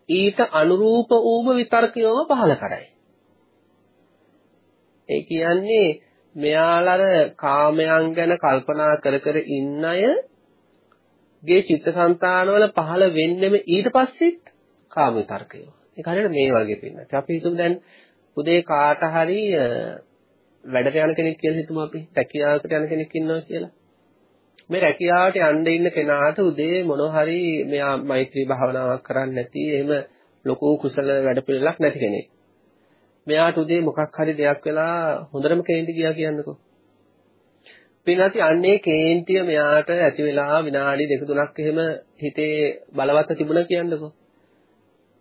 ඊට අනුරූප වූම විතර්කයෝම පහල කරයි. ඒ කියන්නේ මෙයාලර කාමයන් ගැන කල්පනා කර කර ඉන්න අය ගේ චිත්තසංතානවල පහළ වෙන්නෙම ඊට පස්සෙත් කාම විතර්කය. ඒක හරියට මේ වගේ පින්නත්. අපි හිතමු දැන් උදේ කාට හරි වැඩට යන කෙනෙක් කියලා හිතමු අපි. රැකියාවකට යන කෙනෙක් ඉන්නවා කියලා. මේ රැකියාවට යන්න ඉන්න කෙනාට උදේ මොන හරි මෙයා මෛත්‍රී භාවනාවක් කරන්නේ නැති එහෙම ලොකු කුසල වැඩ පිළිලක් නැති කෙනෙක්. මෙයාට උදේ මොකක් හරි දෙයක් වෙලා හොඳටම කේන්ති ගියා කියන්නකෝ. පින්වත්නි අන්නේ කේන්තිය මෙයාට ඇති වෙලා විනාඩි දෙක තුනක් එහෙම හිතේ බලවත් තිබුණා කියන්නකෝ.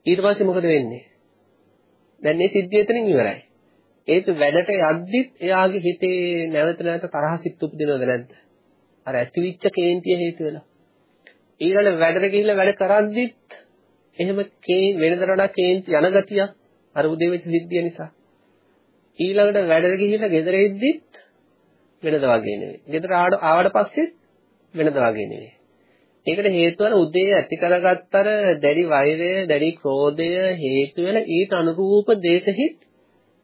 ඊට පස්සේ මොකද වෙන්නේ? දැන් මේ සිද්ධිය එතනින් ඉවරයි. ඒත් වැඩට යද්දිත් එයාගේ හිතේ නැවත නැවත තරහ සිත් උපදිනවද නැද්ද? අර ඇතිවිච්ච කේන්තිය හේතු වෙලා. ඊළඟ වැඩට ගිහිල්ලා වැඩ කරද්දිත් එහෙම කේ වෙනදට වඩා කේන්ති යන ගතියක් අර උදේ වෙච්ච සිද්ධිය නිසා. ඊළඟට වැඩට ගිහිල්ලා ගෙදර එද්දිත් වෙනද වගේ නෙවෙයි. ගෙදර ආවට පස්සෙත් වෙනද වගේ නෙවෙයි. ඒකට හේතුව උදේ ඇති කරගත්තර දැඩි වෛරය, දැඩි ක්‍රෝධය හේතු වෙන ඊට අනුරූප දේශහිත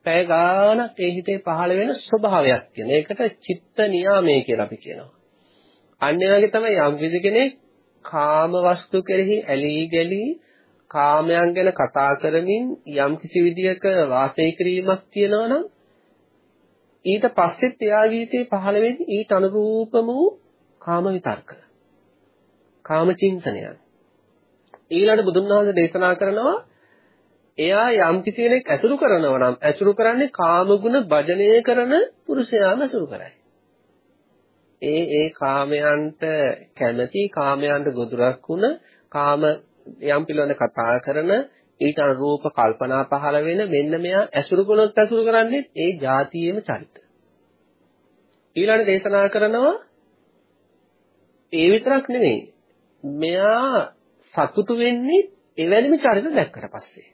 පැය ගාණක් ඒ හිතේ පහළ වෙන ස්වභාවයක් තියෙන. ඒකට චිත්ත නියාමය කියලා අපි කියනවා. අන්න ඒ වගේ තමයි යම් කෙනෙක් කාම වස්තු කෙරෙහි ඇලී ගැලී කාමයන් ගැන කතා කරමින් යම් කිසි විදියක වාසය කිරීමක් තියෙනවා නම් ඊට පස්සෙත් එයා ජීවිතේ පහළ වෙන්නේ ඊට අනුරූපම වූ කාම විතර්ක. කාම චින්තනයන්. ඊළඟ බුදුන් වහන්සේ දේශනා කරනවා එයා යම් කිසි කෙනෙක් ඇසුරු කරනවා නම් ඇසුරු කරන්නේ කාම ගුණ භජනය කරන පුරුෂයාම ඇසුරු කරයි. ඒ ඒ කාමයන්ට කැමැති කාමයන්ට ගොදුරක් වුණ කාම යම් පිළිවෙල කතා කරන ඊට අනුරූප කල්පනා පහළ වෙන මෙන්න මෙයා ඇසුරු කළොත් ඇසුරු කරන්නේ ඒ જાතියේම චරිත. ඊළඟ දේශනා කරනවා ඒ විතරක් නෙමෙයි. මෙයා සතුටු වෙන්නේ එවැනිම චරිත දැක්කට පස්සේ.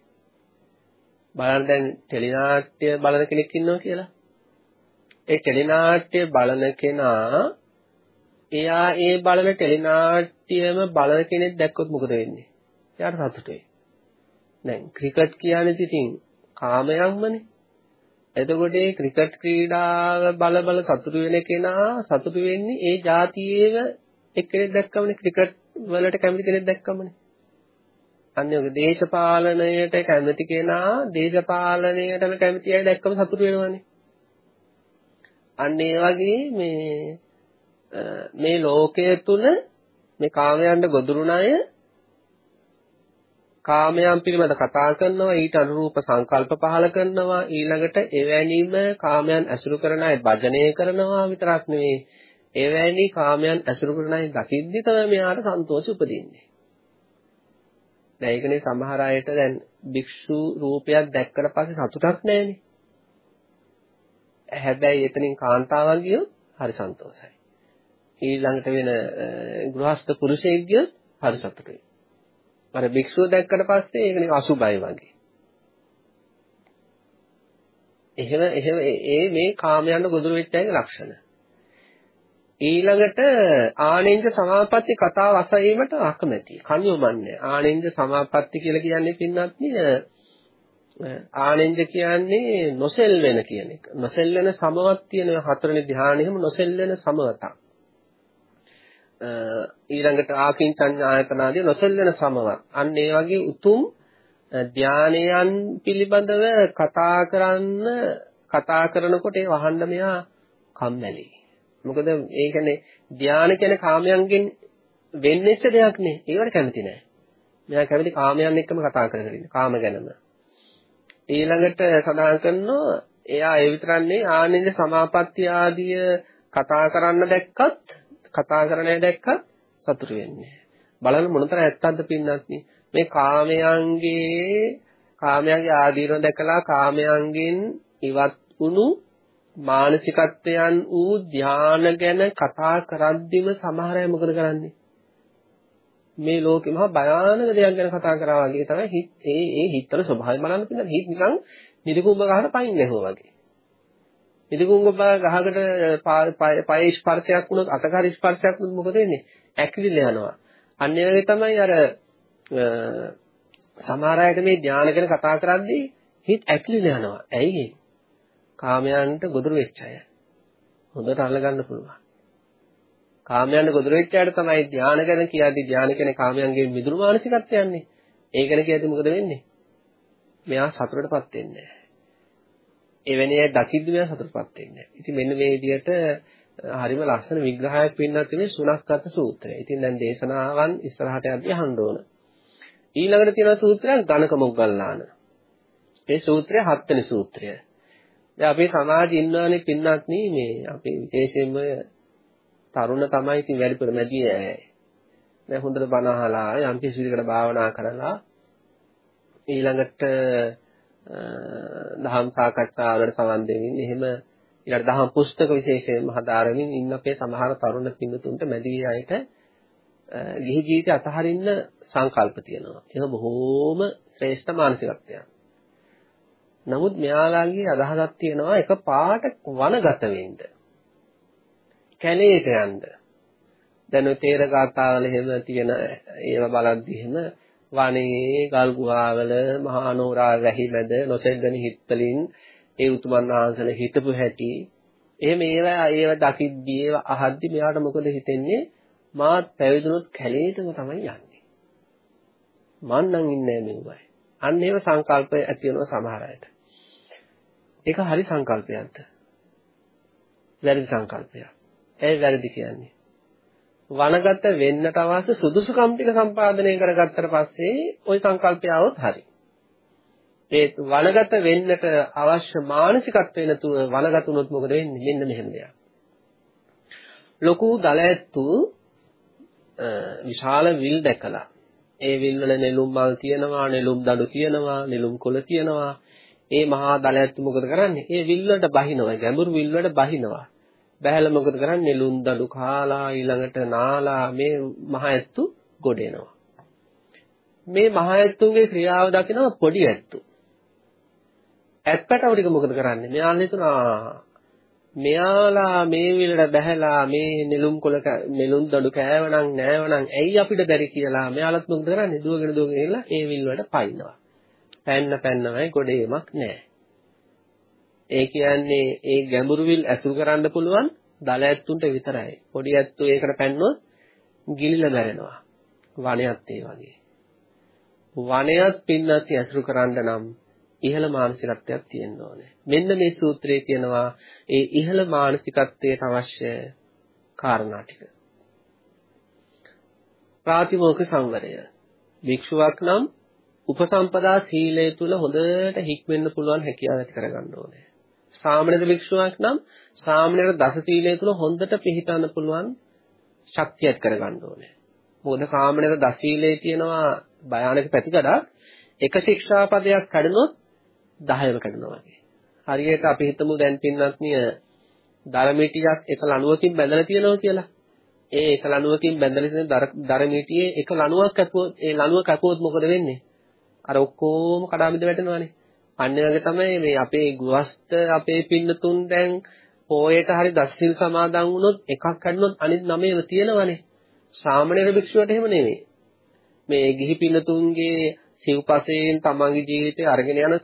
බලන්න දැන් ටෙලිනාට්‍ය බලන කෙනෙක් ඉන්නවා කියලා. ඒ ටෙලිනාට්‍ය බලන කෙනා එයා ඒ බලන ටෙලිනාට්‍යම බලන කෙනෙක් දැක්කොත් මොකද වෙන්නේ? එයාට සතුටුයි. දැන් ක්‍රිකට් කියන්නේ ඉතින් කාමයක්මනේ. එතකොට මේ ක්‍රිකට් ක්‍රීඩාව බල බල සතුටු වෙන කෙනා සතුටු වෙන්නේ ඒ જાතියේව එක්කෙනෙක් දැක්කමනේ ක්‍රිකට් වලට කැමති කෙනෙක් දැක්කමනේ. අන්නේ ඔය දේශපාලනයට කැමති කෙනා දේශපාලනයටම කැමති අය දැක්කම සතුටු වෙනවනේ. අන්න ඒ වගේ මේ මේ ලෝකයේ තුල මේ කාමයන්ට ගොදුරුන අය කාමයන් පිළිබඳ කතා කරනවා ඊට අනුරූප සංකල්ප පහල කරනවා ඊළඟට එවැනිම කාමයන් ඇසුරු කරන අය භජනය කරනවා විතරක් නෙවෙයි එවැනි කාමයන් ඇසුරු කරන අය දකිද්දි තමයි මෙයාට සන්තෝෂ උපදින්නේ දැන් ඒකනේ සමහර අයට දැන් භික්ෂු රූපයක් දැක්කට පස්සේ සතුටක් නැහැනේ. හැබැයි එතනින් කාන්තාවක් ගියොත් හරි සන්තෝෂයි. ඊළඟට වෙන ගෘහස්ත පුරුෂයෙක් ගියොත් හරි සතුටුයි. අර භික්ෂුව දැක්කට පස්සේ ඒක නිකන් අසුබයි වගේ. එහෙම එහෙම ඒ මේ කාමයන්ට ගොදුරු වෙච්ච අයගේ ලක්ෂණ. ඊළඟට ආනෙන්ජ සමාපatti කතාව අසීමට අකමැති. කණියොමන්නේ. ආනෙන්ජ සමාපatti කියලා කියන්නේ පින්නත් ආනෙන්ජ කියන්නේ නොසෙල් වෙන කියන එක. නොසෙල් වෙන සමවත් තියෙන හතරවෙනි ධ්‍යානෙම නොසෙල් වෙන සමවතක්. ඊළඟට ආකින්චඤ්ඤායතනාදී නොසෙල් වෙන සමවත්. අන්න ඒ වගේ උතුම් ධානයන් පිළිබඳව කතා කරන්න කතා කරනකොට ඒ වහන්න මෙයා කම්මැලි. මොකද ඒ කියන්නේ ධානය කියන්නේ කාමයන්ගෙන් වෙන්නේච්ච දෙයක් නේ. ඒවට කැමති නෑ. මෙයා කැමති කාමයන් එක්කම කතා කරගෙන ඉන්න. කාම ගැනම. ඊළඟට සඳහන් කරනවා එයා ඒ විතරන්නේ ආනන්ද සමාපatti ආදිය කතා කරන්න දැක්කත් කතා කරන්නේ දැක්කත් සතුටු වෙන්නේ. බලන්න මොනතර ඇත්තක්ද පින්නත් මේ කාමයන්ගේ කාමයන්ගේ ආදීන දැකලා කාමයන්ගෙන් ඉවත් වුණු මානසිකත්වයන් වූ ධාන ගැන කතා කරද්දිම සමහර අය මොකද කරන්නේ? මේ ලෝකෙ මහා භයානක දෙයක් ගැන කතා කරා වගේ තමයි හිත ඒ ඒ හිතවල ස්වභාවය බලන්න පිළිබඳ හිත නිකන් නිදිකුඹ ගහන පයින් ගැහුවා වගේ. නිදිකුඹ ගහකට පය ස්පර්ශයක් වුණොත් අතකාර ස්පර්ශයක් වුණොත් මොකද වෙන්නේ? ඇක්විල යනවා. අන්න ඒ වගේ තමයි අර සමහර අයට මේ ධානය ගැන කතා කරද්දී හිත ඇක්ලින යනවා. ඇයි ඒ? කාමයන්ට ගොදුරු වෙච්ච අය. හොඳට අල්ලගන්න පුළුවන්. කාමයන්ට ගොදුරු වෙච්ච අයට තමයි ධානය ගැන කියද්දී ධානය කියන්නේ කාමයන්ගේ මිදුණු මානසිකත්වයන්නේ. ඒ ගැන කියද්දී මොකද වෙන්නේ? මෙයා සතුටටපත් වෙන්නේ නැහැ. එවැනි අය දකිද්දි මෙයා සතුටටපත් වෙන්නේ නැහැ. ඉතින් මෙන්න මේ විදිහට හරිම ලස්සන විග්‍රහයක් වෙන්නත් මේ සුණක්කත සූත්‍රය. ඉතින් දැන් දේශනාවන් ඉස්සරහට යද්දී අහන්න ඕන. ඊළඟට තියෙන සූත්‍රයක් ගණක මොග්ගල්ලාන. මේ සූත්‍රය හත්වෙනි සූත්‍රය. දැන් අපේ සමාජයේ ඉන්නවනේ පින්නත් මේ අපේ විශේෂයෙන්ම තරුණ තමයි ඉතින් වැඩිපුර මැදි අය. දැන් හොඳට බණ අහලා යම් කිසි විදිහකට භාවනා කරලා ඊළඟට දහම් සාකච්ඡාවලට සමන් දෙමින් එහෙම ඊළඟ දහම් පුස්තක විශේෂයෙන්ම හදාරමින් ඉන්න අපේ සමහර තරුණ පින්තුන්ට මැදි අයට ගිහි ජීවිතය අතහරින්න සංකල්ප තියෙනවා. ඒක බොහෝම ශ්‍රේෂ්ඨ මානසිකත්වයක්. නමුත් මෙයාලාගේ අදහසක් තියෙනවා එක පාට වනගත වෙන්න. කැලේට යන්න. දැන් ඔය තේර ගාථාවල එහෙම තියෙන ඒවා බලද්දි එහෙම වනේ ගල් ගුහාවල මහා නෝරා වැහි මැද නොසෙද්දන හිත්වලින් ඒ උතුමන් වහන්සේලා හිටපු හැටි. එහෙම ඒවා ඒව දකිද්දී ඒවා අහද්දි මෙයාට මොකද හිතෙන්නේ? මාත් පැවිදුනොත් කැලේටම තමයි යන්නේ. මං නම් ඉන්නේ මෙව්වයි. අන්න ඒව සංකල්ප ඇති වෙනවා සමහර අයට. ඒක හරි සංකල්පයක්ද? වැරදි සංකල්පයක්. ඒ වැරදි කියන්නේ? වනගත වෙන්නට අවශ්‍ය සුදුසුකම් ටික සම්පාදනය කරගත්තට පස්සේ ওই සංකල්පය આવොත් හරි. ඒ වනගත වෙන්නට අවශ්‍ය මානසිකත්වය නැතුව වනගත වුණොත් මොකද වෙන්නේ? මෙන්න මෙහෙම දෙයක්. ලොකු ගලැත්තු විශාල විල් දැකලා ඒ විල් වල නෙළුම් මල් තියෙනවා, නෙළුම් දඬු තියෙනවා, නෙළුම් කොළ තියෙනවා. ඒ මහා දලැත්තු මොකද කරන්නේ? ඒ විල් වලට බහිනවා. ගැඹුරු විල් වලට බහිනවා. බහැලා මොකද කරන්නේ? නෙළුම් දඩු කාලා ඊළඟට නාලා මේ මහා ඇත්තු ගොඩ එනවා. මේ මහා ඇත්තුන්ගේ ක්‍රියාව දකිනවා පොඩි ඇත්තු. ඇත්පැටව ටික මොකද කරන්නේ? මෙයාලා හිතනවා මෙයාලා මේ විලට බැහැලා මේ නෙළුම් කොළ නෙළුම් දඩු කෑවනම් නෑවනම් ඇයි අපිට බැරි කියලා මෙයාලත් මොකද කරන්නේ? දුවගෙන දුවගෙන ගිහලා ඒ විල් වලට පයින්නවා. පැන්න පැන්නමයි ගොඩේමක් නෑ. ඒ කියන්නේ ඒ ගැඹුරු විල් ඇසුරු කරන්න පුළුවන් දල ඇත්තුන්ට විතරයි. පොඩි ඇත්තු ඒකට පැන්නොත් ගිලිලා මැරෙනවා. වනයත් ඒ වගේ. වනයත් පින්නත් ඇසුරු කරන්න නම් ඉහළ මානසිකත්වයක් තියෙන්න ඕනේ. මෙන්න මේ සූත්‍රයේ කියනවා ඒ ඉහළ මානසිකත්වයට අවශ්‍ය කාරණා ටික. ප්‍රාතිමෝක්ෂ සංවරය. භික්ෂුවක් නම් උපසම්පදා සීලය තුල හොඳට හික්වෙන්න පුළුවන් හැකියාව ඇති කරගන්න ඕනේ. සාමණේර භික්ෂුවක් නම් සාමණේර දස සීලය තුල හොඳට පිළිපදන්න පුළුවන් ශක්තියක් කරගන්න ඕනේ. මොකද සාමණේර දස සීලයේ තියෙනවා භයානක පැතිකඩක් එක ශික්ෂාපදයක් කඩනොත් 10ම කඩනවා වගේ. හරියට අපි හිතමු දැන් පින්නත්නිය දරමිටියක් එක ලණුවකින් බැඳලා තියෙනවා කියලා. ඒ එක ලණුවකින් බැඳලා තියෙන දරමිටියේ එක ලණුවක් කැපුවොත් ඒ ලණුව කැපුවොත් මොකද වෙන්නේ? අර ඔක්කොම කඩාමිද වැටෙනවානේ. අන්න වගේ තමයි මේ අපේ ගෘහස්ත අපේ පින්නතුන් දැන් පොයට හරි දස්සිල් සමාදන් වුණොත් එකක් කඩනොත් අනිත් නමේව තියෙනවනේ. සාමාන්‍ය භික්ෂුවට එහෙම නෙමෙයි. මේ ගිහි පින්නතුන්ගේ සිව්පසයෙන් තමන්ගේ ජීවිතය අරගෙන යන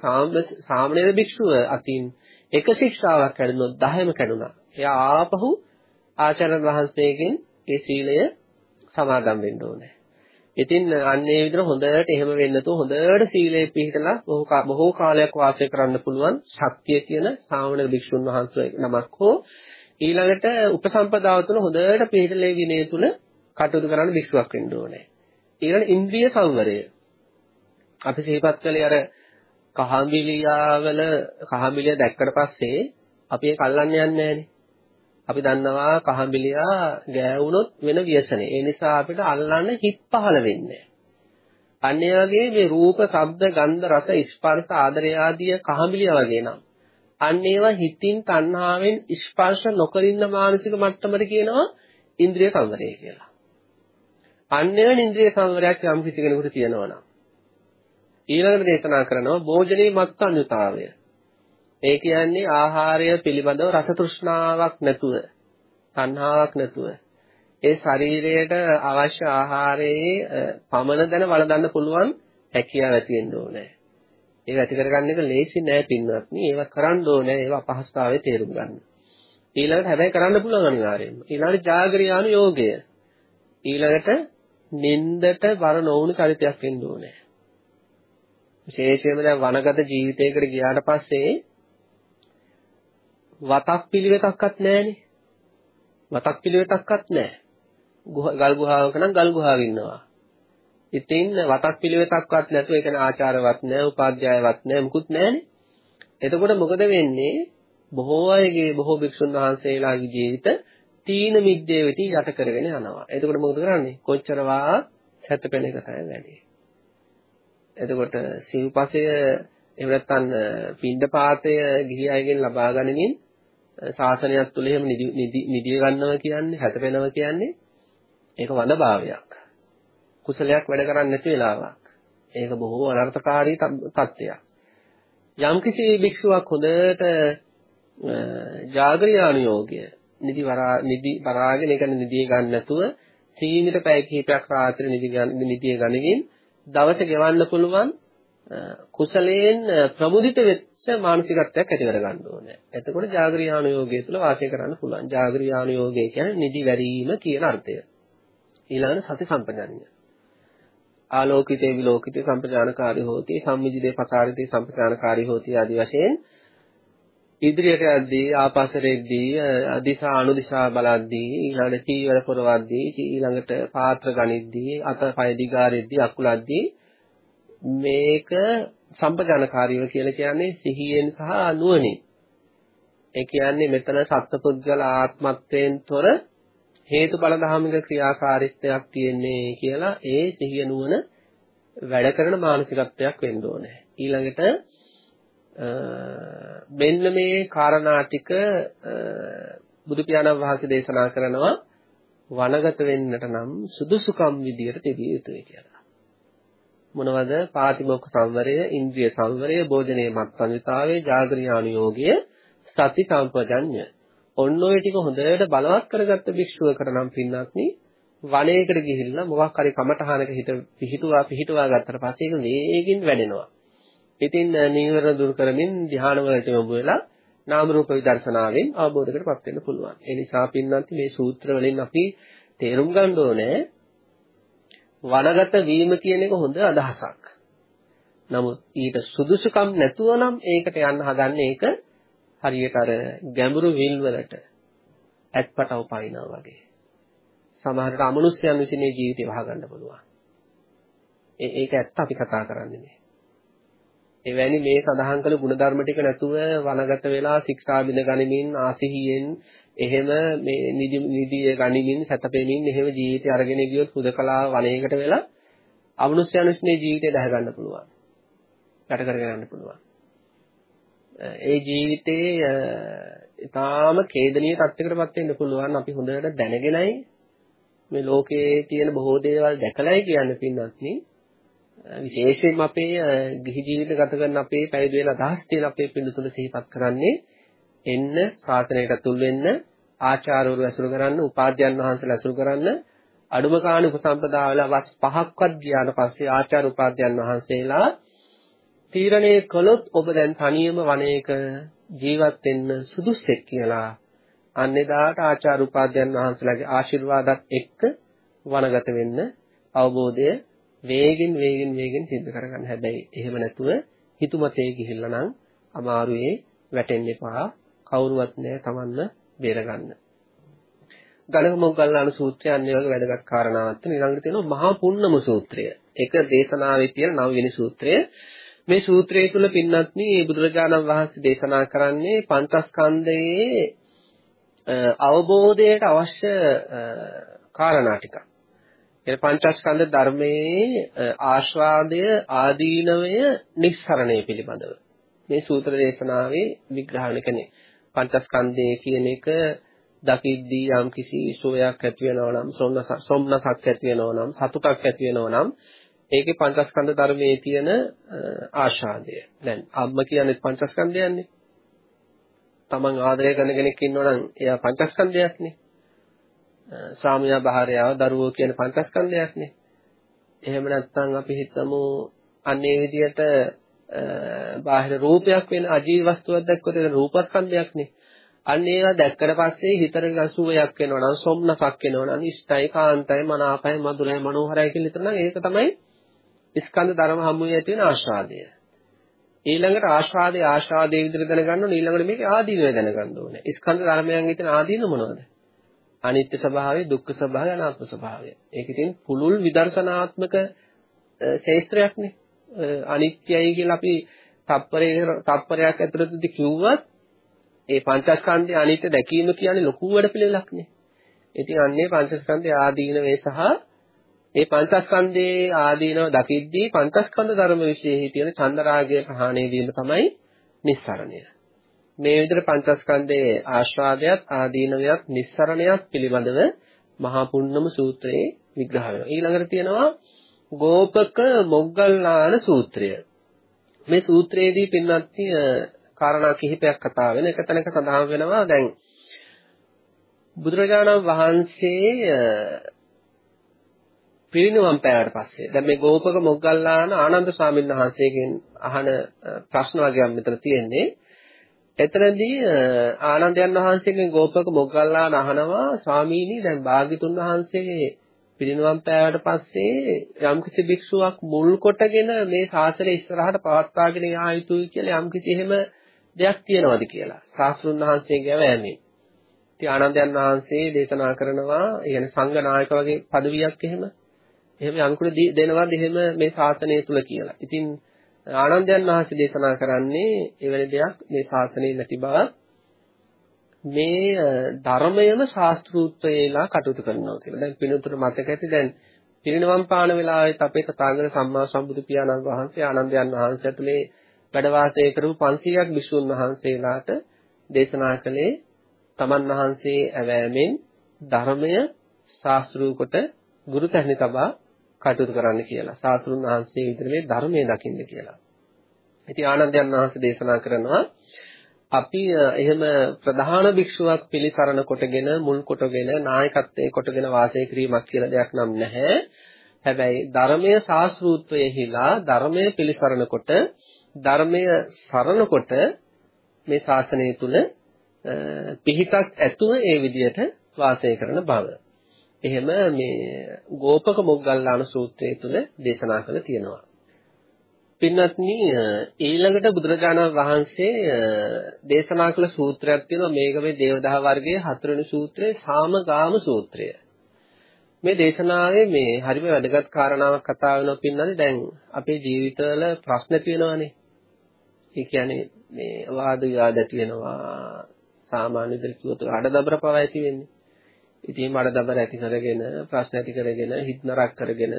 සාමාන්‍ය භික්ෂුව අතින් එක ශික්ෂාවක් කැඩුනොත් 10ම කැඩුනා. එයා ආපහු ආචාර්ය වහන්සේගෙන් ඒ සීලය සමාදන් වෙන්න ඕනේ. ඉතින් අන්නේ විදිහට හොඳට එහෙම වෙන්න තු හොඳට සීලේ පිළිහිටලා බොහෝ කාලයක් වාසය කරන්න පුළුවන් ශක්තිය කියන සාමාන්‍ය භික්ෂුන් වහන්සේ නමක් හෝ ඊළඟට උපසම්පදාව තුළ හොඳට පිළිහිටලේ විනය තුළ කටයුතු කරන්න භික්ෂුවක් වෙන්න ඕනේ. ඊළඟ ඉන්ද්‍රිය සංවරය. අපි සිහිපත් කළේ අර කහඹිලියාවල කහඹිලිය දැක්කට පස්සේ අපි ඒක අල්ලන්න යන්නේ නැහනේ. අපි දන්නවා කහඹිලියා ගෑවුනොත් වෙන ව්‍යසනේ. ඒ නිසා අපිට අල්ලන්න හිත් පහළ වෙන්නේ අන්න වගේ මේ රූප, ශබ්ද, ගන්ධ, රස, ස්පර්ශ, ආදරය ආදී කහඹිලියා වගේ නම් අන්න ඒවා හිතින් තණ්හාවෙන් ස්පර්ශ නොකරින්න මානසික මට්ටමට කියනවා ඉන්ද්‍රිය සංවරය කියලා. අන්න වෙන ඉන්ද්‍රිය සංවරයක් යම් කිසි කෙනෙකුට තියෙනවා නම් ඊළඟට දේශනා කරනවා භෝජනේ මත්සන්‍යතාවය. ඒ කියන්නේ ආහාරය පිළිබඳව රස තෘෂ්ණාවක් නැතුව, තණ්හාවක් නැතුව ඒ ශරීරයට අවශ්‍ය ආහාරයේ පමණ දැන වළඳන්න පුළුවන් හැකියාව ඇති වෙන්න ඕනේ. ඒක ඇති කරගන්න එක ලේසි නෑ පින්වත්නි. ඒවා කරන්න ඕනේ. ඒවා අපහසුතාවයේ තේරුම් ගන්න. ඊළඟට හැබැයි කරන්න පුළුවන් අනිවාර්යයෙන්ම. ඊළඟට ජාගරියානු යෝගය. ඊළඟට නින්දට වර නොවුණු චරිතයක් වෙන්න ඕනේ. විශේෂයෙන්ම දැන් වනගත ජීවිතයකට ගියාට පස්සේ වතක් පිළිවෙතක්වත් නැහනේ. වතක් පිළිවෙතක්වත් නැහැ. ගල් ගුහාවක නම් ගල් ගුහාව ඉන්නවා. ඉතින් වතක් පිළිවෙතක්වත් නැතුව ඒ කියන්නේ ආචාරවත් නැහැ, උපාධ්‍යායවත් නැහැ, මුකුත් නැහනේ. එතකොට මොකද වෙන්නේ? බොහෝ අයගේ බොහෝ භික්ෂුන් වහන්සේලාගේ ජීවිත තීන මිද්දේ වෙති යට කරගෙන යනවා. එතකොට මොකද කරන්නේ? කොච්චරවා සැතපෙන එක තමයි වැඩි. එතකොට සිව්පසය එහෙම නැත්නම් පින්ඩපාතය ගිහි අයගෙන් ලබා ගනිමින් ශාසනයක් තුල එහෙම නිදිය ගන්නවා කියන්නේ හැතපෙනවා කියන්නේ ඒක වඳභාවයක්. කුසලයක් වැඩ කරන්නේ නැති වෙලාවක්. ඒක බොහෝ අනර්ථකාරී තත්ත්වයක්. යම්කිසි භික්ෂුවක් හොඳට ජාගරියානුയോഗය නිදි වරා නිදි වරාගෙන ඒ කියන්නේ නිදිය ගන්න නැතුව සීමිත පැය කිහිපයක් රාත්‍රී නිදි නිදිය ගනිමින් දවස ගෙවන්න පුළුවන් කුසලයෙන් ප්‍රමුදිත වෙච්ච මානසිකත්වයක් ඇති කර ගන්න ඕනේ. එතකොට ජාගරියාණු යෝගය තුළ වාසය කරන්න පුළුවන්. ජාගරියාණු යෝගය කියන්නේ නිදි වැරීම කියන අර්ථය. ඊළඟ සති සම්පජානිය. ආලෝකිතේ විලෝකිතේ සම්පජානකාරී හෝති සම්මිජිතේ පසාරිතේ සම්පජානකාරී හෝති ආදී වශයෙන් ඉදිරියට යද්දී ආපස්සට එද්දී දිශා අනුදිශා බලද්දී ඊළඟට චීවර පොරවද්දී ඊළඟට පාත්‍ර ගනිද්දී අතපය දිගාරෙද්දී අකුලද්දී මේක සම්පජානකාරීව කියලා කියන්නේ සිහියෙන් සහ නුවණින් ඒ කියන්නේ මෙතන සත්පුද්ගල ආත්මත්වයෙන් තොර හේතුඵල ධාමික ක්‍රියාකාරීත්වයක් තියෙන්නේ කියලා ඒ සිහිය නුවණ වැඩ කරන මානසිකත්වයක් වෙන්න ඕනේ ඊළඟට මෙන්න මේ කාරණා ටික බුදු පියාණන් වහන්සේ දේශනා කරනවා වනගත වෙන්නට නම් සුදුසුකම් විදියට තිබිය යුතුයි කියලා. මොනවද? පාතිමොක්ඛ සංවරය, ඉන්ද්‍රිය සංවරය, භෝජනයේ මත්සන්විතාවේ, ජාගරියානුയോഗය, සති සම්පජඤ්ඤ. ඔන්න ඔය ටික හොඳට බලවත් කරගත්ත භික්ෂුවකට නම් පින්නක්නි වනයේකට ගිහිල්ලා මොකක් හරි කමටහනක හිත පිහිටුවා පිහිටුවා ගත්තට පස්සේ ඒක වේගින් වැඩෙනවා. ඉතින් නීවරණ දුරු කරමින් ධ්‍යාන වලට යොමු වෙලා නාම රූප විදර්ශනාවෙන් අවබෝධයකටපත් වෙන්න පුළුවන්. ඒ නිසා පින්නන්ති මේ සූත්‍ර වලින් අපි තේරුම් ගන්න ඕනේ වනගත වීම කියන එක හොඳ අදහසක්. නමුත් ඊට සුදුසුකම් නැතුව නම් ඒකට යන්න හදන්නේ ඒක හරියට අර ගැඹුරු විල් වලට ඇත්පටව පනිනවා වගේ. සමහරට අමනුෂ්‍යයන් විසින් මේ ජීවිතය වහගන්න පුළුවන්. ඒක ඇත්ත අපි කතා කරන්නේ. එවැනි මේ සඳහන් කළ ಗುಣධර්ම ටික නැතුව වනගත වෙලා ශික්ෂා බිඳ ගනිමින් ආසිහියෙන් එහෙම මේ නිදි නිදිය ගනිමින් සැතපෙමින් එහෙම ජීවිතය අරගෙන ගියොත් හුදකලා වනයේකට වෙලා අමනුෂ්‍යයන්ගේ ජීවිතය දැහ ගන්න පුළුවන්. යට කරගෙන යන්න පුළුවන්. ඒ ජීවිතේ ඊටාම ඛේදනීය තත්යකටපත් වෙන්න පුළුවන් අපි හොඳට දැනගෙනයි මේ ලෝකයේ තියෙන බොහෝ දේවල් දැකලායි කියන්නේ පින්නත් නේ විශේෂයෙන්ම අපේ ගිහි ජීවිත ගත කරන අපේ පැවිදි වෙන අදහස් තියෙන අපේ පිළිතුර සිහිපත් කරන්නේ එන්න ශාසනයට තුල් වෙන්න ආචාර්යවරු ඇසුරු කරන්න උපාධ්‍යයන් වහන්සේලා ඇසුරු කරන්න අඩුම කාණ උපසම්පදා වල වස් පහක්වත් ගියාට පස්සේ ආචාර්ය උපාධ්‍යයන් වහන්සේලා තීරණය කළොත් ඔබ දැන් තනියම වනයේක ජීවත් වෙන්න සුදුස්සෙක් කියලා අන්නේදාට ආචාර්ය උපාධ්‍යයන් වහන්සේලාගේ ආශිර්වාදත් එක්ක වනගත වෙන්න අවබෝධය වේගෙන් වේගෙන් වේගෙන් සිද්ධ කරගන්න. හැබැයි එහෙම නැතුව හිතුමතේ ගිහිල්ලා නම් අමාරුවේ වැටෙන්න එපා. කවුරුවත් නෑ Tamanම බේරගන්න. ගණක මොග්ගල්ලාන සූත්‍රය අන්නේ වගේ වැදගත් කාරණාවක් තියෙනවා. ඊළඟට තියෙනවා මහා පුන්නම සූත්‍රය. ඒක දේශනාවේ තියෙන නවවෙනි සූත්‍රය. මේ සූත්‍රය තුල පින්නත්නි බුදුරජාණන් වහන්සේ දේශනා කරන්නේ පංචස්කන්ධයේ අවබෝධයට අවශ්‍ය කාරණා ටිකක්. ඒ පංචස්කන්ධ ධර්මයේ ආස්වාදය ආදීනවය නිස්සරණය පිළිබඳව මේ සූත්‍ර දේශනාවේ විග්‍රහණ කනේ පංචස්කන්ධය කියන එක දකිද්දී යම් කිසි සෝයක් ඇති වෙනවා නම් සොම්නසක් ඇති වෙනවා නම් සතුටක් ඇති වෙනවා නම් ඒකේ පංචස්කන්ධ ධර්මයේ තියෙන ආශාදය. දැන් අම්ම කියන්නේ පංචස්කන්ධයන්නේ. තමන් ආදරය කරන කෙනෙක් ඉන්නවා නම් එයා පංචස්කන්ධයක්නේ. ස්වාමියා භාර්යාව දරුවෝ කියන පංචස්කන්ධයක්නේ. එහෙම නැත්නම් අපි හිතමු අන්නේ විදියට බාහිර රූපයක් වෙන අජීව වස්තුවක් දැක්කොත් ඒක රූපස්කන්ධයක්නේ. අන්න ඒවා දැක්කට පස්සේ හිතට සුවයක් වෙනවා නම් සොම්නසක් වෙනවා නම් ඉෂ්ටයි කාන්තයි මනාපයි මధుරයි මනෝහරයි කියලා හිතන නම් ඒක තමයි ස්කන්ධ ධර්ම හමුවේ ඇති වෙන ආශාදය. ඊළඟට ආශාදේ ආශාදේ විදිහට දැනගන්න ඕනේ ඊළඟට මේක ආදීනව දැනගන්න ඕනේ. ස්කන්ධ ධර්මයන් හිතන ආදීන මොනවද? අනිත්‍ය ස්වභාවය, දුක්ඛ ස්වභාවය, අනාත්ම ස්වභාවය. ඒකේ තියෙන පුළුල් විදර්ශනාත්මක ශේත්‍රයක්නේ. අනිත්‍යයි කියලා අපි තප්පරේ තප්පරයක් ඇතුළතදී කිව්වත් ඒ පංචස්කන්ධය අනිත්‍ය දැකීම කියන්නේ ලොකු වැඩ පිළිවෙලක්නේ. ඉතින් අන්නේ පංචස්කන්ධය ආදීන වේ සහ ඒ පංචස්කන්ධයේ ආදීනව දකිද්දී පංචස්කන්ධ ධර්ම විශේෂෙහි තියෙන චන්දරාගය ප්‍රහාණය වීම තමයි නිස්සරණය. මේ විදිහට පංචස්කන්ධයේ ආස්වාදයක් ආදීනවයක් නිස්සරණයක් පිළිබඳව මහා පුන්නම සූත්‍රයේ විග්‍රහ වෙනවා. ඊළඟට තියෙනවා ගෝපක මොග්ගල්ලාන සූත්‍රය. මේ සූත්‍රයේදී පින්වත්නි කාරණා කිහිපයක් කතා වෙන එක තැනක සඳහන් වෙනවා දැන් බුදුරජාණන් වහන්සේ පිරිනුවම් පෑවට පස්සේ දැන් මේ ගෝපක මොග්ගල්ලාන ආනන්ද ස්වාමීන් වහන්සේගෙන් අහන ප්‍රශ්න වගේක් මෙතන තියෙන්නේ එතනදී ආනන්දයන් වහන්සේගෙන් ගෝපක මොග්ගල්ලාන අහනවා ස්වාමීනි දැන් භාග්‍යතුන් වහන්සේ පිරිනුවම් පෑවට පස්සේ යම්කිසි භික්ෂුවක් මුල් කොටගෙන මේ ශාසනය ඉස්සරහට පවත්වාගෙන යා යුතුයි කියලා යම්කිසි එහෙම දෙයක් තියනවාද කියලා ශාස්ත්‍රුන් වහන්සේගේ වැයමේ. ඉතින් ආනන්දයන් වහන්සේ දේශනා කරනවා, يعني සංඝනායක වගේ পদවියක් එහෙම එහෙම අනුකුල දෙනවාද එහෙම මේ ශාසනය තුල කියලා. ඉතින් ආනන්දයන් වහන්සේ දේශනා කරන්නේ එවැනි දෙයක් මේ ශාසනයේ නැති බවක් මේ ධර්මයම ශාස්ත්‍රූත්වයේලා කටයුතු කරනවා කියලා. දැන් පිනුතුර මතක ඇති දැන් පිරිනවම් පාන වෙලාවෙත් අපේ තථාගත සම්මා සම්බුදු පියාණන් වහන්සේ ආනන්දයන් වහන්සේ ඇතුලේ වැඩ වාසය කරපු 500ක් විසුණු වහන්සේලාට දේශනා කළේ තමන් වහන්සේ ඇවෑමෙන් ධර්මය ශාස්ත්‍රූ කොට ගුරු තැහණි තබා කටයුතු කරන්න කියලා. ශාස්ත්‍රුන් වහන්සේ විතරේ ධර්මයේ දකින්න කියලා. ඉතින් ආනන්දයන් වහන්සේ දේශනා කරනවා අපි එහෙම ප්‍රධාන භික්ෂුවක් පිළිසරණ කොටගෙන මුල් කොටගෙන නායකත්වයේ කොටගෙන වාසය කිරීමක් කියලා දෙයක් නම් නැහැ. හැබැයි ධර්මයේ ශාස්ත්‍රූත්වයේහිලා ධර්මයේ පිළිසරණ කොට ධර්මය සරණ කොට මේ ශාසනය තුල පිහිටක් ඇතුව ඒ විදිහට වාසය කරන බව. එහෙම මේ ගෝපක මොග්ගල්ලාන සූත්‍රය තුල දේශනා කළ තියෙනවා. පින්වත්නි ඊළඟට බුදුරජාණන් වහන්සේ දේශනා කළ සූත්‍රයක් තියෙනවා මේක මේ දේවදහ වර්ගයේ හතරවෙනි සූත්‍රය සාමගාම සූත්‍රය. මේ දේශනාවේ මේ හරිම වැදගත් කාරණාවක් කතා වෙනවා පින්නනේ දැන් අපේ ජීවිතවල ප්‍රශ්න තියෙනවානේ. ඒ කියන්නේ මේ වාද විවාද ඇති වෙනවා සාමාන්‍ය විදිහට කිව්වොත් අඩදබර පව ඇති වෙන්නේ. ඉතින් අඩදබර ඇති කරගෙන ප්‍රශ්න ඇති කරගෙන හිත නරක කරගෙන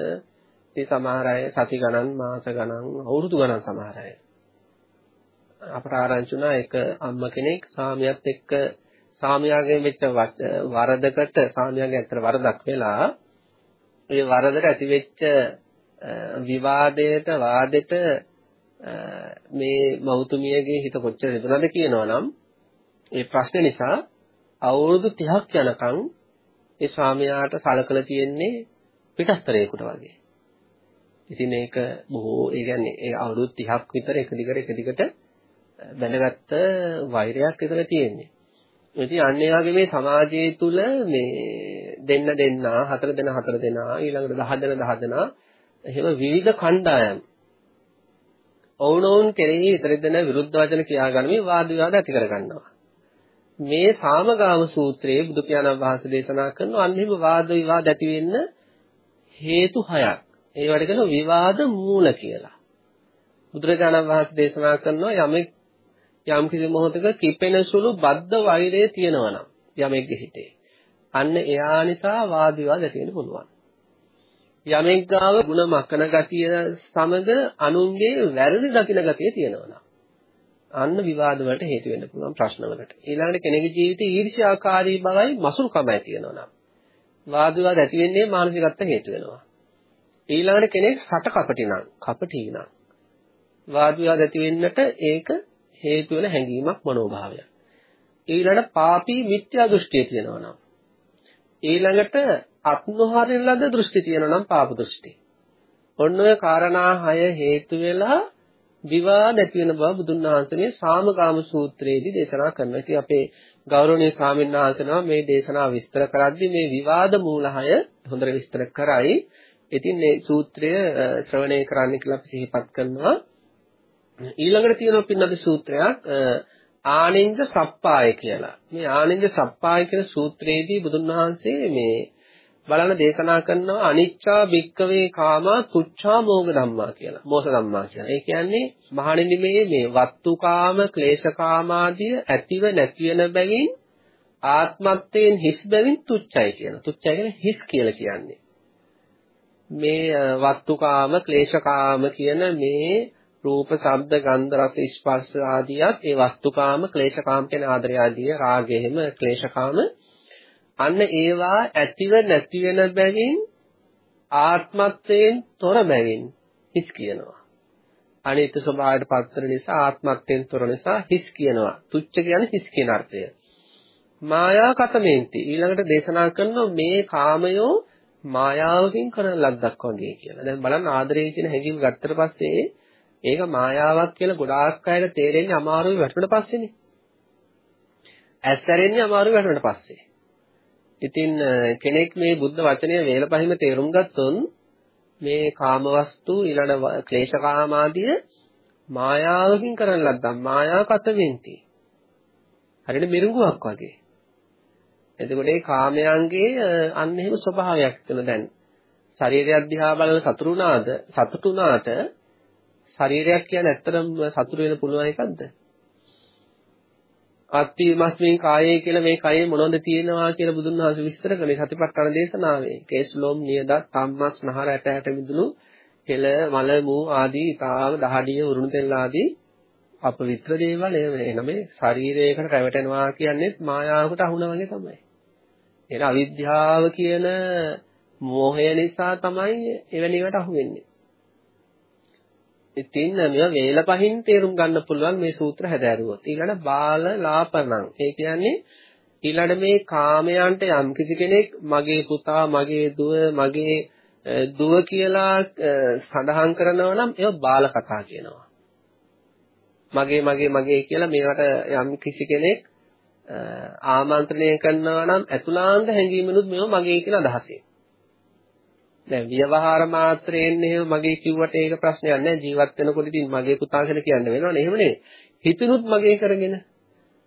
ඉතින් සමහර අය සති ගණන් මාස ගණන් අවුරුදු ගණන් සමහර අය අපට ආරංචි වුණා එක අම්ම කෙනෙක් සාමියාත් එක්ක සාමියාගෙන් වෙච්ච වරදකට සාමියාගේ ඇත්තට වරදක් වෙලා ඒ වරදට ඇති වෙච්ච විවාදයට වාදෙට මේ මෞතුමියගේ හිත කොච්චර රිදුනද කියනවනම් ඒ ප්‍රශ්න නිසා අවුරුදු 30ක් යනකම් ඒ ස්වාමියාට සලකලා තියෙන්නේ පිටස්තරයකට වගේ. ඉතින් ඒක බොහෝ ඒ කියන්නේ ඒ අවුරුදු 30ක් විතර එක දිගට එක දිගට බැඳගත්ත වෛරයක් විතර තියෙන්නේ. ඉතින් අන්න ඒ වගේ මේ සමාජය තුල මේ දෙන්න දෙන්නා හතර දෙනා හතර දෙනා ඊළඟට 10 දෙනා 10 දෙනා එහෙම විවිධ කණ්ඩායම් ඔවුනොවුන් කෙරෙහි ඉතර දෙන විරුද්ධ වචන කියාගනිමින් වාද විවාද ඇති කර ගන්නවා. මේ සාමගාම සූත්‍රයේ බුදු පියාණන් වහන්සේ දේශනා කරන අන්හිම වාද විවාද ඇති වෙන්න හේතු හයක්. ඒවට කියන විවාද මූල කියලා. බුදුරජාණන් වහන්සේ දේශනා කරනවා යමෙක් යම් කිසි මොහොතක කිපෙන සුළු බද්ධ වෛරය තියෙනවා නම් යමෙක්ගේ හිතේ. අන්න එයා නිසා වාද විවාද ඇති වෙන්න පුළුවන්. යමෙක් ගාව ಗುಣ මකන ගතිය සමග අනුන්ගේ වැරදි දකින ගතිය තියෙනවා නම් අන්න විවාද වලට හේතු වෙන්න පුළුවන් ප්‍රශ්න වලට. ඊළඟට කෙනෙකුගේ ජීවිතේ ඊර්ෂ්‍යාකාරී බවයි මසුරුකමයි තියෙනවා නම් වාද විවාද ඇති වෙන්නේ මානසිකත්ව හේතු වෙනවා. ඊළඟට කෙනෙක් සට කපටි නම් කපටි නම් වාද විවාද ඇති වෙන්නට ඒක හේතු වෙන හැඟීමක් මනෝභාවයක්. ඊළඟට පාපී මිත්‍යා දෘෂ්ටිය තියෙනවා නම් ඊළඟට අත් නොහරින ලද දෘෂ්ටි තියෙනවා නම් පාප දෘෂ්ටි. ඔන්න ඔය කාරණා හය හේතු වෙලා විවාද ඇති වෙන බව බුදුන් වහන්සේ මේ සාමකාම සූත්‍රයේදී දේශනා කරනවා. ඉතින් අපේ ගෞරවනීය ස්වාමීන් වහන්සේනවා මේ දේශනාව විස්තර කරද්දී මේ විවාද මූලහය හොඳට විස්තර කරයි. ඉතින් මේ සූත්‍රය ශ්‍රවණය කරන්න කියලා අපි සිහිපත් කරනවා. ඊළඟට තියෙනවා පින්නද සූත්‍රයක් ආනින්ජ සප්පාය කියලා. මේ ආනින්ජ සප්පාය කියන සූත්‍රයේදී බුදුන් වහන්සේ මේ බලන දේශනා කරනවා අනිච්චා භික්කවේ කාමා තුච්ඡා මෝග ධම්මා කියලා. මෝස ධම්මා කියලා. ඒ කියන්නේ මහණෙනි මේ මේ වත්තුකාම ක්ලේශකාම ආදිය ඇතිව නැති වෙන බැවින් ආත්මත්වයෙන් හිස් බැවින් තුච්චයි කියන. තුච්චයි කියන්නේ හිස් කියලා කියන්නේ. මේ වත්තුකාම ක්ලේශකාම කියන මේ රූප, ශබ්ද, ගන්ධ, රස, ස්පර්ශ ආදියත් ඒ වස්තුකාම, ක්ලේශකාම කියන ආදරය ආදිය රාගෙහිම ක්ලේශකාම අන්න ඒවා ඇතිව නැති වෙන බැවින් ආත්මත්වයෙන් තොර බැවින් හිස් කියනවා. අනිත්‍ය ස්වභාවයට පත්තර නිසා ආත්මත්වයෙන් තොර නිසා හිස් කියනවා. තුච්ච කියන්නේ හිස් කියන අර්ථය. මායා කතමෙන්ති ඊළඟට දේශනා කරන මේ කාමයෝ මායාවකින් කරන ලද්දක් වගේ කියලා. දැන් බලන්න ආදරය කියන හැඟීම ගත්තට පස්සේ ඒක මායාවක් කියලා ගොඩාක් අයට තේරෙන්නේ අමාරුයි වැටුණට පස්සේනේ. ඇත්තරින්නේ අමාරුයි වැටුණට පස්සේ. ඉතින් කෙනෙක් මේ බුද්ධ වචනය වේලපහිම තේරුම් ගත්තොත් මේ කාමවස්තු ඊළඟ ක්ලේශකාම ආදිය මායාවකින් කරන ලද්දක් මායා කත වෙන්ති. හරියට මිරිඟුවක් වගේ. එතකොට මේ කාමයන්ගේ අන්න එහෙම ස්වභාවයක් තියෙන දැන් ශරීරය අධ්‍යා බලන සතුරුනාද සතුටුනාට ශරීරයක් කියන්නේ ඇත්තටම සතුට වෙන්න පුළුවන් එකක්ද? අත්තිමස්මින් කායේ කියලා මේ කයේ මොනවද තියෙනවා කියලා බුදුන් වහන්සේ විස්තර කළේ සතිපට්ඨාන දේශනාවේ. කේස්ලොම් නියදත් තම්මස් නහර ඇට ඇට මිදුණු කෙල මල මූ ආදී තාව දහඩිය උරුණු තෙල් ආදී අපවිත්‍ර දේවල් එන මේ ශරීරයකට රැවටෙනවා කියන්නේ මායාවකට අහුණා වගේ තමයි. එන අවිද්‍යාව කියන මෝහය නිසා තමයි එවැනි ඒවාට අහු වෙන්නේ. ඉතින් මේවා වේල පහින් තේරුම් ගන්න පුළුවන් මේ සූත්‍ර හැදෑරුවොත්. ඊළඟ බාල ලාපණං. ඒ කියන්නේ ඊළඟ මේ කාමයන්ට යම් කිසි කෙනෙක් මගේ පුතා, මගේ දුව, මගේ දුව කියලා සඳහන් කරනවා නම් ඒවා බාල කතා කියනවා. මගේ මගේ මගේ කියලා මේවට යම් කිසි කෙනෙක් ආමන්ත්‍රණය කරනවා නම් අතුලාන්ත හැඟීමනුත් මේව මගේ කියන අදහසෙන්. දැන් ව්‍යවහාර මාත්‍රයෙන් එහෙම මගේ කිව්වට ඒක ප්‍රශ්නයක් නෑ. ජීවත් වෙනකොට ඉතින් මගේ පුතා කියලා කියන්න වෙනවනේ. එහෙම නේ හිතුනුත් මගේ කරගෙන.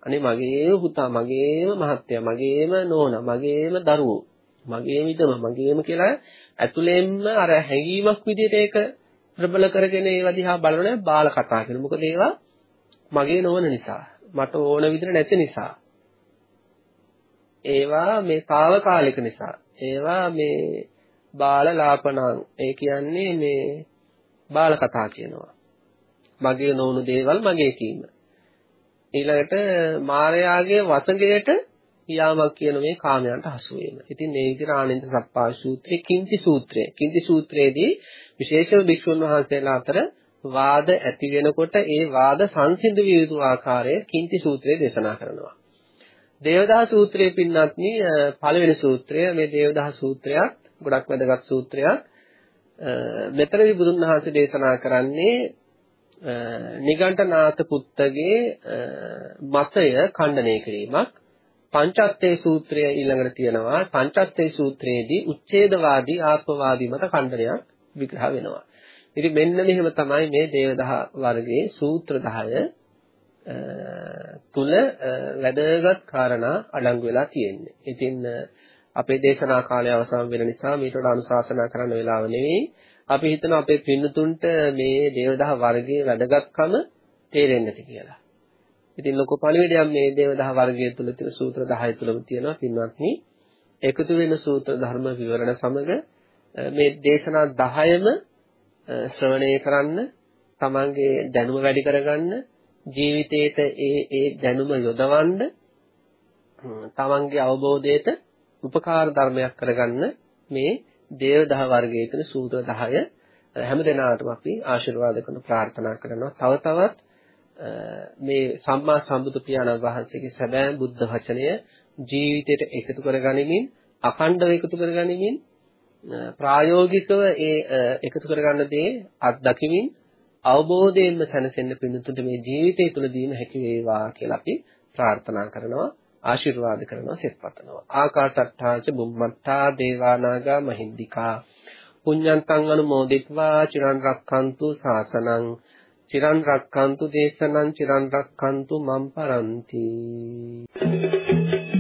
අනේ මගේම පුතා මගේම මහත්තයා මගේම නෝනා මගේම දරුවෝ මගේම ඉදම මගේම කියලා ඇතුළෙන්ම අර හැඟීමක් විදිහට ඒක ප්‍රබල කරගෙන ඒවා දිහා බලනනේ බාල කතා කියන මොකද ඒවා මගේ නොවන නිසා මට ඕන විදිහට නැති නිසා. ඒවා මේ తాවකාලික නිසා ඒවා මේ බාලලාපනං ඒ කියන්නේ මේ බාල කතා කියනවා. මගේ නොවුණු දේවල් මගේ කීම. ඊළඟට මායාගේ වසඟයට යාමක් කියන මේ කාමයන්ට හසු වීම. ඉතින් මේ විදිහට ආනන්ද සප්පා සූත්‍රයේ කිංති සූත්‍රය. කිංති සූත්‍රයේදී විශේෂම භික්ෂුන් වහන්සේලා අතර වාද ඇති වෙනකොට ඒ වාද සංසිඳ විය යුතු ආකාරය කිංති සූත්‍රයේ දේශනා කරනවා. දේවදා සූත්‍රයේ පින්නත්නි පළවෙනි සූත්‍රය මේ දේවදා සූත්‍රයත් ගොඩක් වැදගත් සූත්‍රයක්. මෙතනදී බුදුන් වහන්සේ දේශනා කරන්නේ නිගණ්ඨනාථ පුත්තගේ මතය ඛණ්ඩනය කිරීමක් පංචත්තේ සූත්‍රය ඊළඟට තියෙනවා පංචත්තේ සූත්‍රයේදී උච්ඡේදවාදී ආත්මවාදී මත ඛණ්ඩනයක් විග්‍රහ වෙනවා. ඉතින් මෙන්න මෙහෙම තමයි මේ දේවදහ වර්ගයේ සූත්‍ර 10 තුල වැදගත් කාරණා අඩංගු වෙලා තියෙන්නේ. ඉතින් අපේ දේශනා කාලය අවසන් වෙන නිසා මීට වඩා අනුශාසනා කරන්න වෙලාව නෙවෙයි. අපි හිතනවා අපේ පින්නතුන්ට මේ දේවදහ වර්ගයේ වැදගත්කම තේරෙන්නේ නැති කියලා. ඉතින් ලොකු පණිවිඩයක් මේ දේවදහ වර්ගය තුල තියෙන සූත්‍ර 10 තුලම තියෙනවා පින්වත්නි. එකතු වෙන සූත්‍ර ධර්ම විවරණ සමග මේ දේශනා 10ම ශ්‍රවණය කරන්න තමන්ගේ දැනුම වැඩි කරගන්න ජීවිතේට ඒ ඒ දැනුම යොදවන්න තමන්ගේ අවබෝධයට උපකාර ධර්මයක් කරගන්න මේ දේවදහ වර්ගයේ තියෙන සූත්‍ර 10 හැම දිනාටම අපි ආශිර්වාද කරන ප්‍රාර්ථනා කරනවා. තව තවත් මේ සම්මා සම්බුදු පියාණන් වහන්සේගේ සැබෑ බුද්ධ වචනය ජීවිතයට එකතු කරගනිමින් අඛණ්ඩව එකතු කරගනිමින් ප්‍රායෝගිකව ඒ එකතු කරගන්න දේ අත්දකිමින් අවබෝධයෙන්ම සැනසෙන්න පිණිතුට මේ ජීවිතය තුළදීම හැකි වේවා කියලා අපි ප්‍රාර්ථනා කරනවා ආශිර්වාද කරනවා සෙත්පතනවා. ආකාසට්ඨාච බුම්මත්තා දේවානාගා මහින්దికා. පුඤ්ඤන්තං අනුමෝදිත्वा චිරන් රක්ඛන්තු සාසනං චිරන් රක්ඛන්තු දේශනං චිරන් රක්ඛන්තු මම් පරන්ති. Thank you.